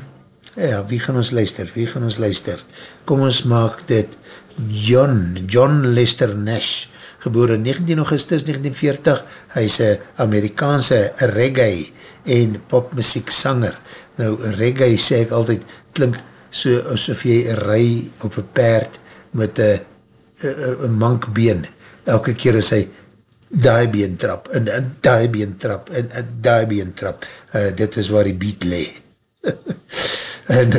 ja, wie gaan ons luister? Wie gaan ons luister? Kom ons maak dit John, John Lester Nash, geboren 19 augustus 1940. Hy is een Amerikaanse reggae en popmuziek sanger. Nou, reggae sê ek altyd, klink so asof jy rij op een paard met een mankbeen. Elke keer is hy die been trap, en die been trap, en die been trap. Uh, dit is waar die beat le. [LAUGHS] en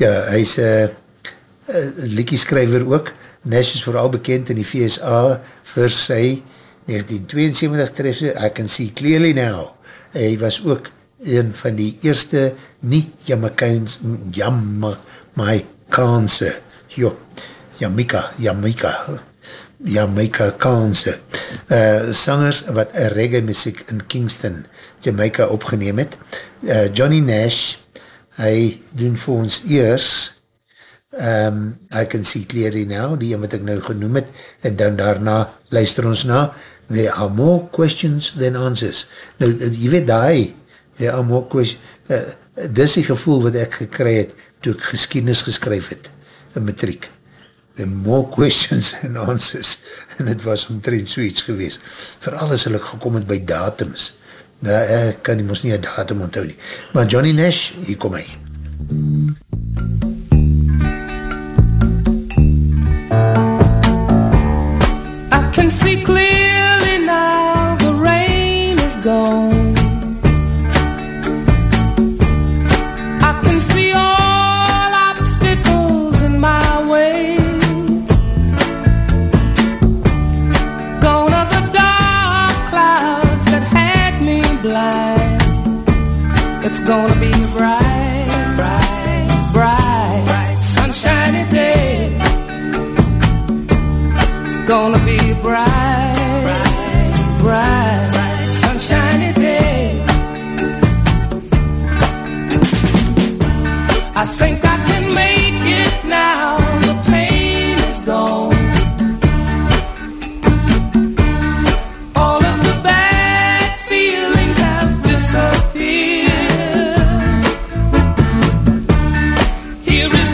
ja, hy is uh, uh, liekieskrijver ook. Nash is vooral bekend in die VSA vir sy 1972 tref, I can see clearly now. Hy was ook een van die eerste nie my Kaanse, jo, Jamaica, Jamaica, Jamaica Kaanse, uh, sangers wat reggae muziek in Kingston, Jamaica opgeneem het. Uh, Johnny Nash, hy doen vir ons eers, um, I Can See Clearly Now, die wat ek nou genoem het, en dan daarna luister ons na, There are more questions than answers. Nou, jy weet daai, are more questions, uh, dis die gevoel wat ek gekry het, toe ek geschiedenis geskryf het, in matriek. Are more questions [LAUGHS] than answers, en het was omtrent zoiets gewees. Vooral as hulle gekom het by datums, nou, ek kan nie ons nie een datum onthou nie. Maar Johnny Nash, hier kom hy. I can see gonna be a bright, bright, bright, bright sunshiny day. It's gonna be a bright, bright, bright, bright sunshiny day. I think. Here is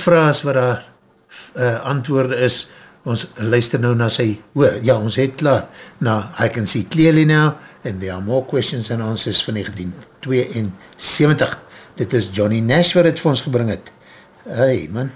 meer vraas wat daar uh, antwoorde is, ons luister nou na sy, o, ja, ons het klaar, na I Can See Clearly Now, and There Are More Questions and Answers van 1972. Dit is Johnny Nash wat het vir ons gebring het. Hey man.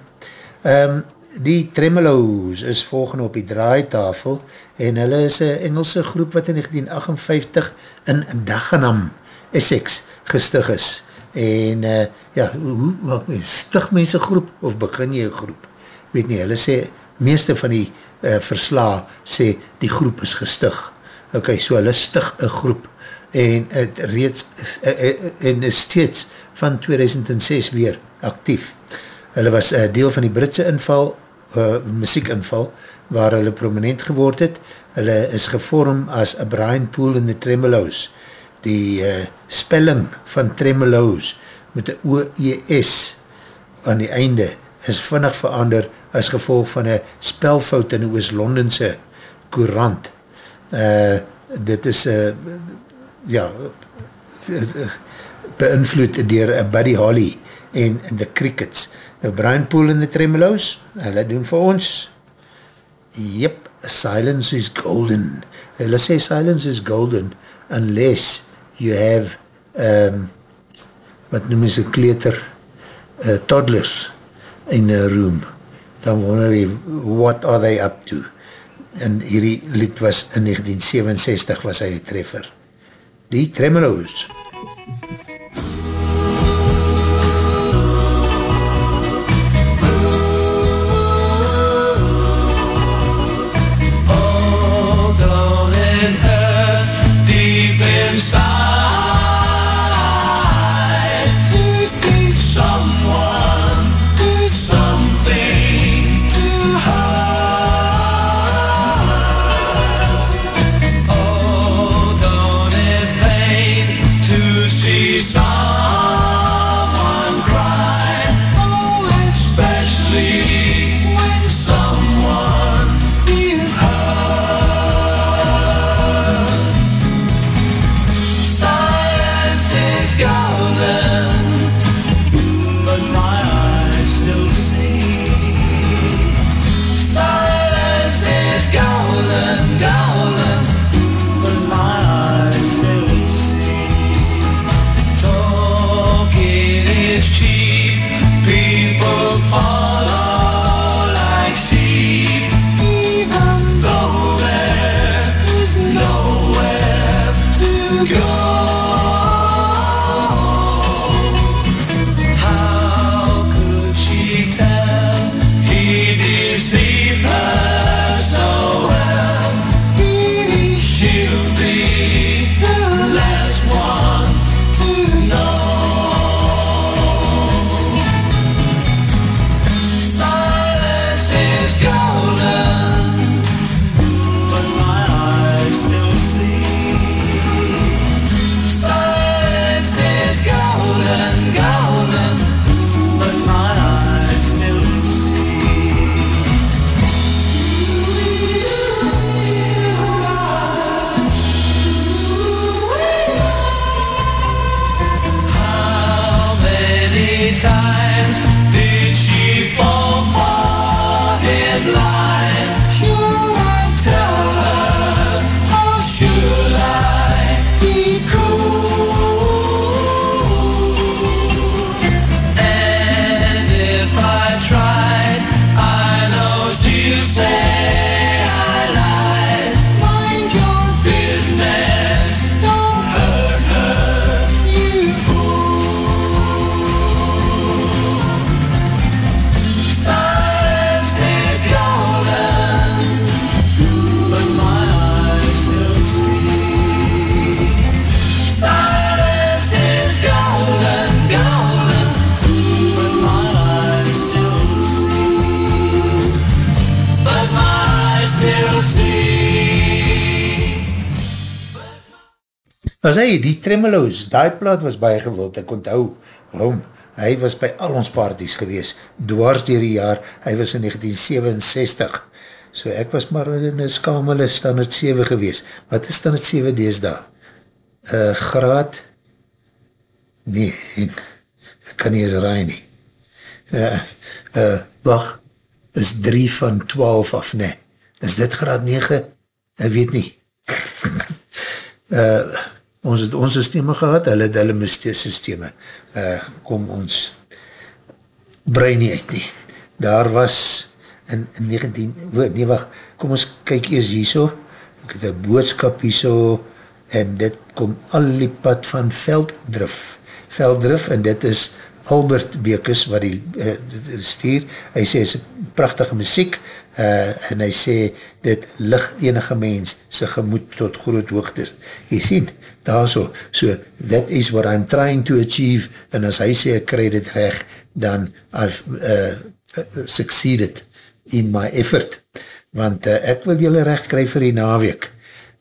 Um, die Tremolos is volgende op die draaitafel en hulle is een Engelse groep wat in 1958 in Dagenham, Essex, gestig is. En uh, ja, hoe maak my, stig mense groep of begin jy groep? Weet nie, hulle sê, meeste van die uh, versla sê die groep is gestig. Ok, so hulle stig een groep en het reeds uh, uh, en is steeds van 2006 weer actief. Hulle was uh, deel van die Britse inval, uh, muziekinval, waar hulle prominent geword het. Hulle is gevorm as a Brian Pool in the Tremolos. Die uh, spelling van Tremolos met die O-E-S aan die einde is vinnig verander as gevolg van een spelfout in die Oost-Londense courant. Uh, dit is uh, ja beïnvloed dier Buddy Holly en The Crickets. Nou Brian Poole en The Tremolos, hulle doen vir ons Yep, silence is golden. Hulle sê silence is golden unless you have um, wat noem is een kleter uh, toddlers in a room. Dan wonder jy, what are they up to? En hierdie lied was in 1967 was hy een treffer. Die Tremolos. Oh, As hy, die Tremolos, die plaat was baie gewild, ek onthou hom, hy was by al ons parties gewees, dwars dier die jaar, hy was in 1967, so ek was maar in een skamele standaard 7 gewees, wat is standaard 7 dees daar? Uh, graad? Nee, ek kan nie eens raai nie. uh, uh, wacht, is 3 van 12 af, nee. Is dit graad 9? Ek weet nie. uh, [LAUGHS] ons het ons systeme gehad, hulle het hulle systeme. Uh, kom ons brein nie uit nie. Daar was in, in 19, nee wacht, kom ons kyk eers hier so, ek het een boodskap hier so, en dit kom al die pad van Velddrif, Velddrif, en dit is Albert Bekus wat die uh, stuur, hy sê, is prachtige muziek, uh, en hy sê, dit lig enige mens sy gemoed tot groot hoogtes. Jy sien, daar so, so, that is what I'm trying to achieve, en as hy sê, ek krij dit recht, dan I've uh, succeeded in my effort, want uh, ek wil julle recht kry vir die naweek.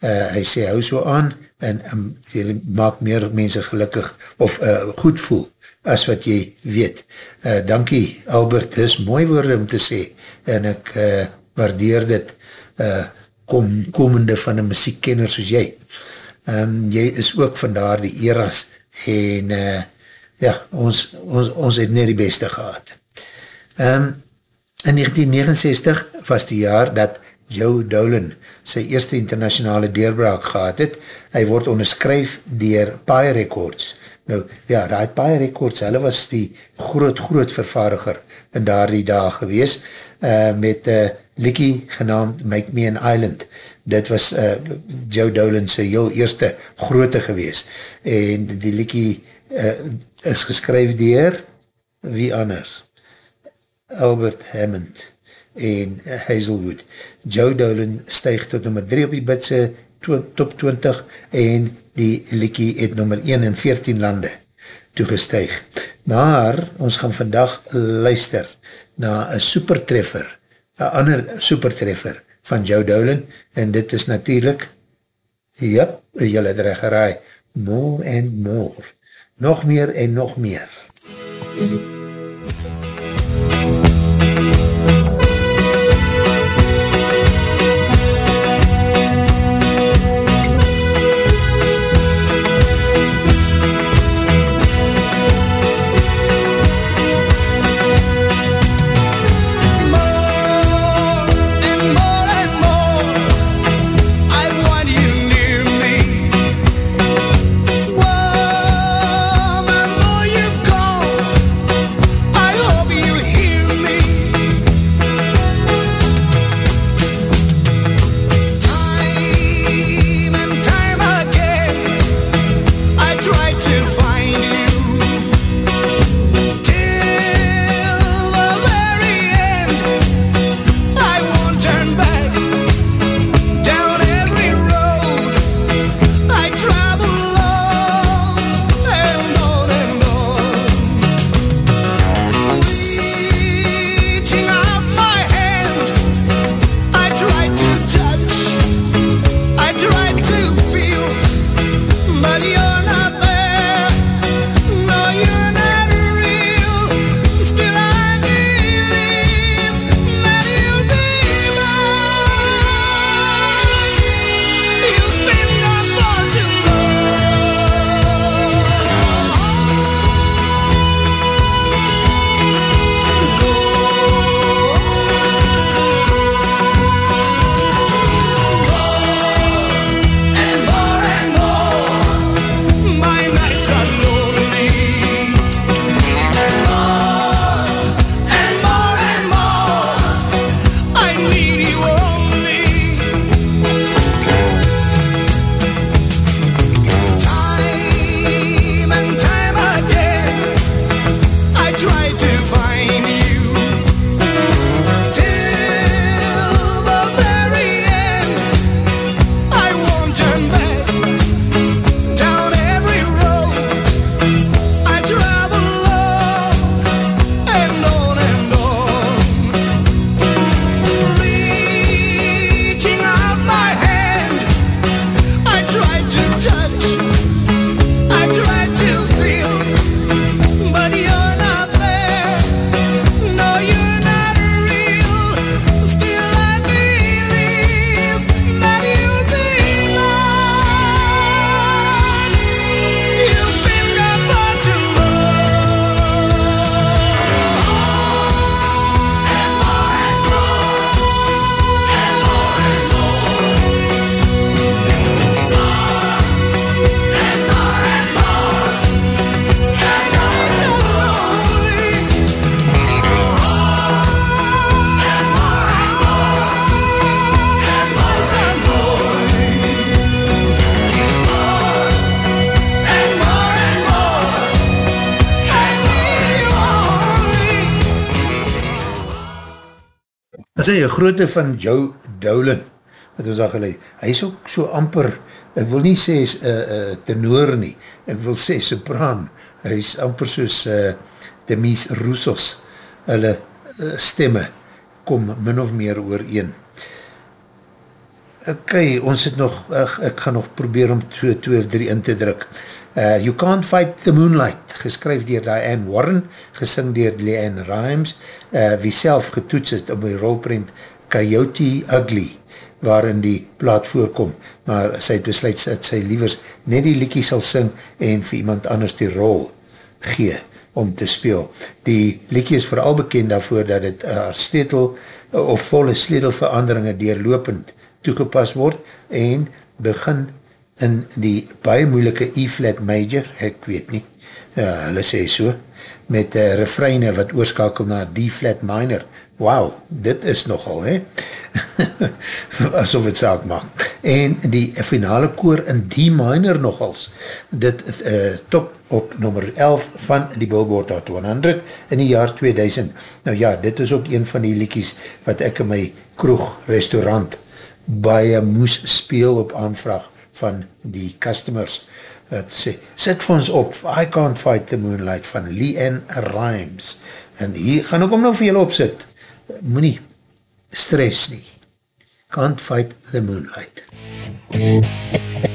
Uh, hy sê, hou so aan, en um, jy maak meer mense gelukkig, of uh, goed voel, as wat jy weet. Uh, dankie Albert, dit is mooi woorde om te sê, en ek uh, waardeer dit, uh, kom, komende van een muziekkenner soos jy. Um, jy is ook van daar die eras, en uh, ja, ons, ons, ons het net die beste gehad. Um, in 1969 was die jaar dat Joe Dolan sy eerste internationale deurbraak gehad het. Hy word onderskryf dier Pie Records. Nou, ja, die Pie Records, hulle was die groot, groot vervaardiger in daar die dag gewees, uh, met uh, Likkie genaamd Make Me an Island. Dit was uh, Joe Dolan sy heel eerste groote gewees. En die Likkie uh, is geskryf dier wie anders? Albert Hammond en Hazelwood. Joe Dolan stuig tot nummer 3 op die bitse top 20 en die Likkie het nummer 1 in 14 lande toegestuig. Maar ons gaan vandag luister na een supertreffer, een ander supertreffer van Joe Dolan en dit is natuurlijk ja, jylle het recht geraai, more and more. Nog meer en nog meer. MUZIEK een groote van Joe Dolan, wat ons al geleid, hy is ook so amper, ek wil nie sê is uh, uh, tenor nie, ek wil sê sopraan, hy is amper soos uh, Demis Roussos, hulle uh, stemme kom min of meer ooreen. Ok, ons het nog, uh, ek gaan nog probeer om 2, 2 of 3 in te druk. Uh, you Can't Fight the Moonlight, geskryf dier Diane Warren, gesing dier Leanne Rimes, uh, wie self getoets het op die rolprint Coyote Ugly, waarin die plaat voorkom, maar sy het besluit dat sy lievers net die liekie sal sing en vir iemand anders die rol gee om te speel. Die liekie is vooral bekend daarvoor dat het haar stetel of volle sletelveranderinge deurlopend toegepas word en begin in die baie moeilike E-flat major, ek weet nie, ja, hulle sê so, met uh, refreine wat oorskakel na D-flat minor. Wauw, dit is nogal, he? [LAUGHS] Asof het saak maak. En die finale koor in D-minor nogals, dit uh, top op nummer 11 van die Billboard Hot 100 in die jaar 2000. Nou ja, dit is ook een van die liekies wat ek in my kroeg restaurant baie moes speel op aanvraag van die customers. Het sê, sit vir ons op, I Can't Fight the Moonlight van Leanne Rimes. En hier gaan ek om nou vir julle opsit. Moe nie stress nie. Can't Fight the Moonlight. Under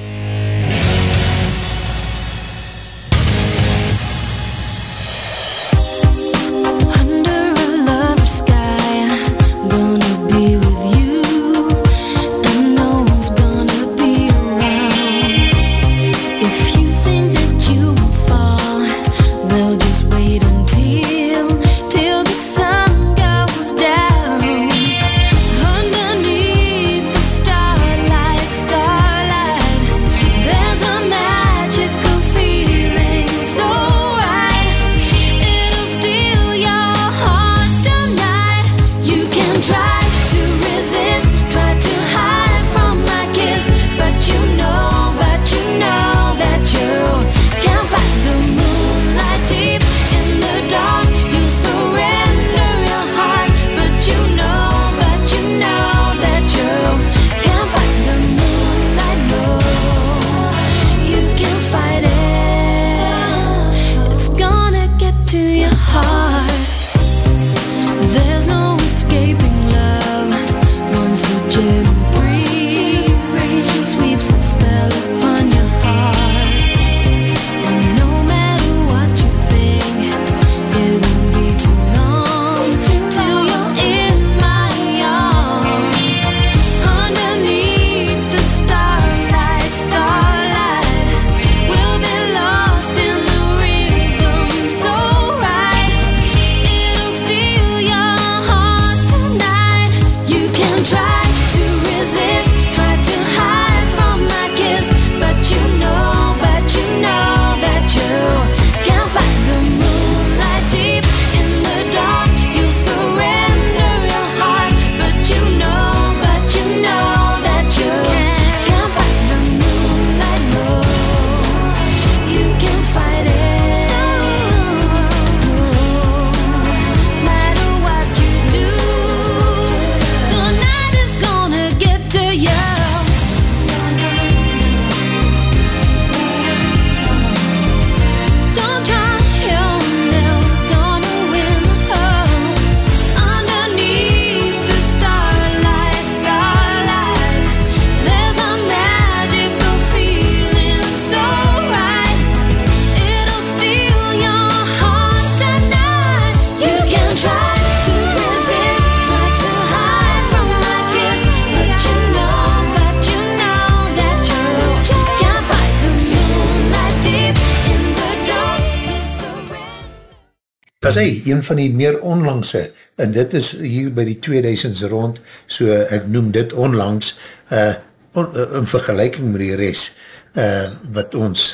hy een van die meer onlangse, en dit is hier by die 2000s rond, so ek noem dit onlangs, uh, on, uh, in vergelijking met die res, uh, wat ons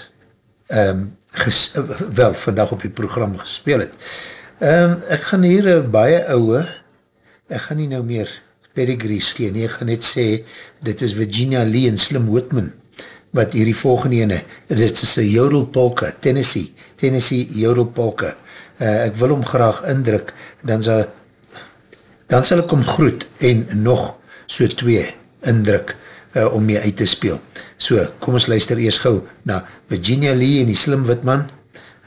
um, ges, uh, wel vandag op die program gespeel het. Um, ek gaan hier uh, baie ouwe, ek gaan nie nou meer pedigrees gee, nie, ek gaan net sê, dit is Virginia Lee en Slim Whitman, wat hierdie volgende ene, dit is een Jodel Polka, Tennessee, Tennessee Jodel Polka, uh, ek wil hom graag indruk, dan sal, dan sal ek om groet en nog so twee indruk uh, om mee uit te speel. So, kom ons luister eers gauw na Virginia Lee en die Slim Witman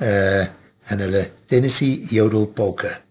uh, en hulle Tennessee Jodel Polka.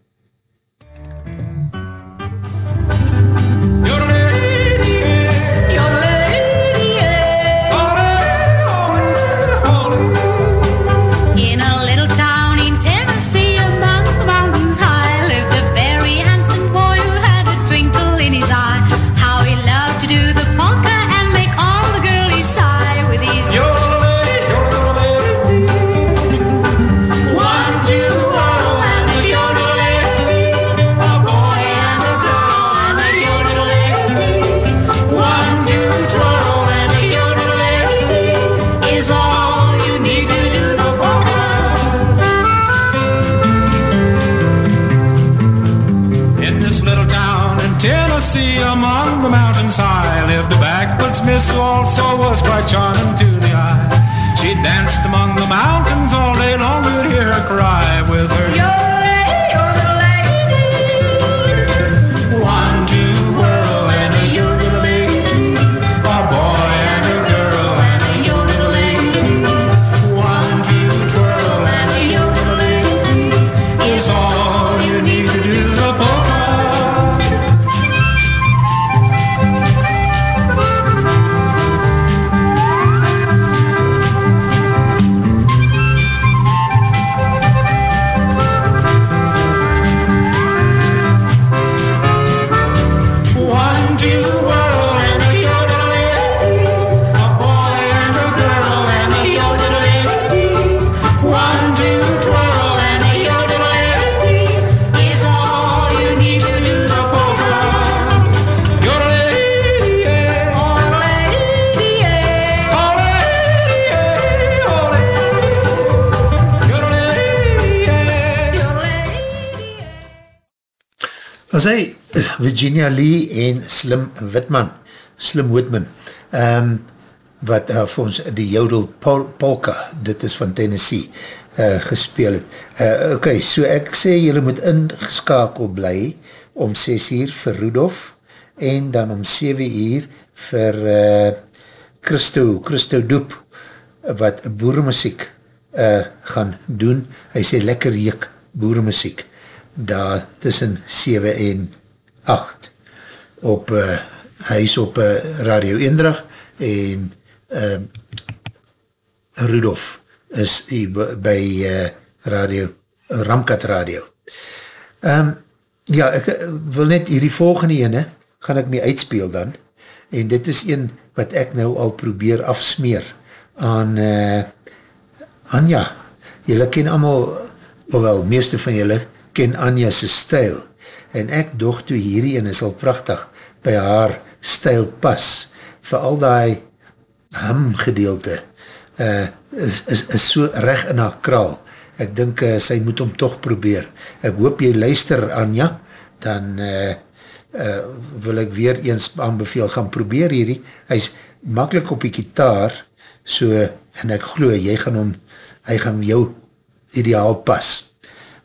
Virginia Lee en Slim Witman, Slim Whitman, um, wat uh, vir ons die Jodel Pol Polka, dit is van Tennessee, uh, gespeel het. Uh, ok, so ek sê jylle moet ingeskakel bly om 6 uur vir Rudolf en dan om 7 uur vir uh, Christo, Christo Doep, wat boeremuziek uh, gaan doen. Hy sê lekker juk boeremuziek daar tussen 7 en 8 op, uh, hy is op uh, Radio Eendrag en uh, Rudolf is b- by uh, Radio, Ramkat Radio. Um, ja, ek wil net hierdie volgende ene, gaan ek mee uitspeel dan, en dit is een wat ek nou al probeer afsmeer aan uh, Anja. Julle ken allemaal, ofwel, meeste van julle ken Anja sy stijl, en ek doog toe hierdie ene sal prachtig by haar stijl pas, vir al die ham gedeelte, uh, is, is, is so reg in haar kraal. Ek dink uh, sy moet hom toch probeer. Ek hoop jy luister, Anja, dan uh, uh, wil ek weer eens aanbeveel gaan probeer hierdie. Hy is makkelijk op die gitaar, so, en ek glo, jy gaan hom, hy gaan jou ideaal pas.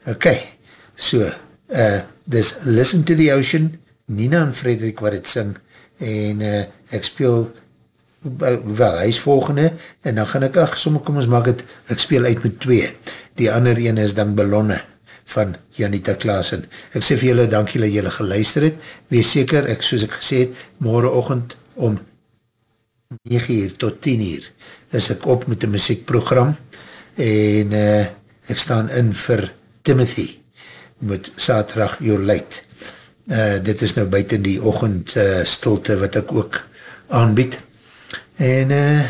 Ok, so, uh, dis Listen to the Ocean, Nina en Frederik wat het sing, en uh, ek speel wel, hy is volgende, en dan gaan ek, ach, soms kom ons maak het, ek speel uit met twee, die ander ene is dan Ballonne, van Janita Klaasen. Ek sê vir julle, dank julle, julle geluister het, wees seker, ek, soos ek gesê het, morgenochtend om 9 uur tot 10 uur, is ek op met die muziekprogram, en uh, ek staan in vir Timothy, met Saterdag Your Light. Uh, dit is nou buiten die ochend uh, stilte wat ek ook aanbied, en uh,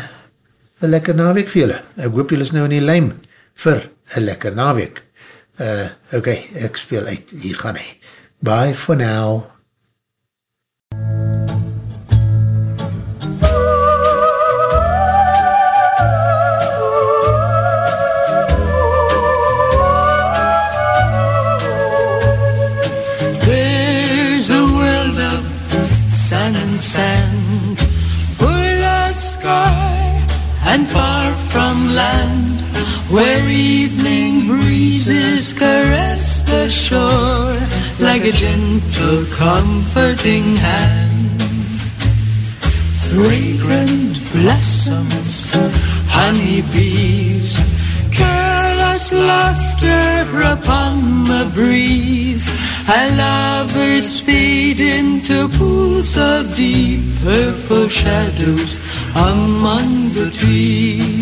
een lekker naweek vir julle. Ek hoop julle is nou in die lijm vir een lekker naweek. Uh, ok, ek speel uit, hier gaan hy. Bye for now. There's where evening breezes caress the shore like a gentle, comforting hand. Fragrant blossoms, honeybees, careless laughter upon the breeze. And lovers fade into pools of deep purple shadows among the trees.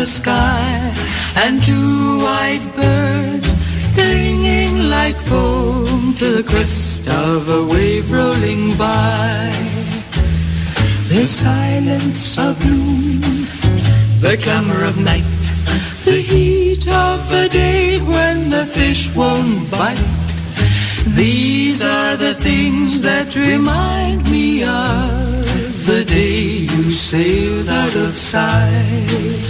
The sky. And two white birds clinging like foam to the crest of a wave rolling by. The silence of noon, the clamor of night, the heat of the day when the fish won't bite. These are the things that remind me of the day you sailed out of sight.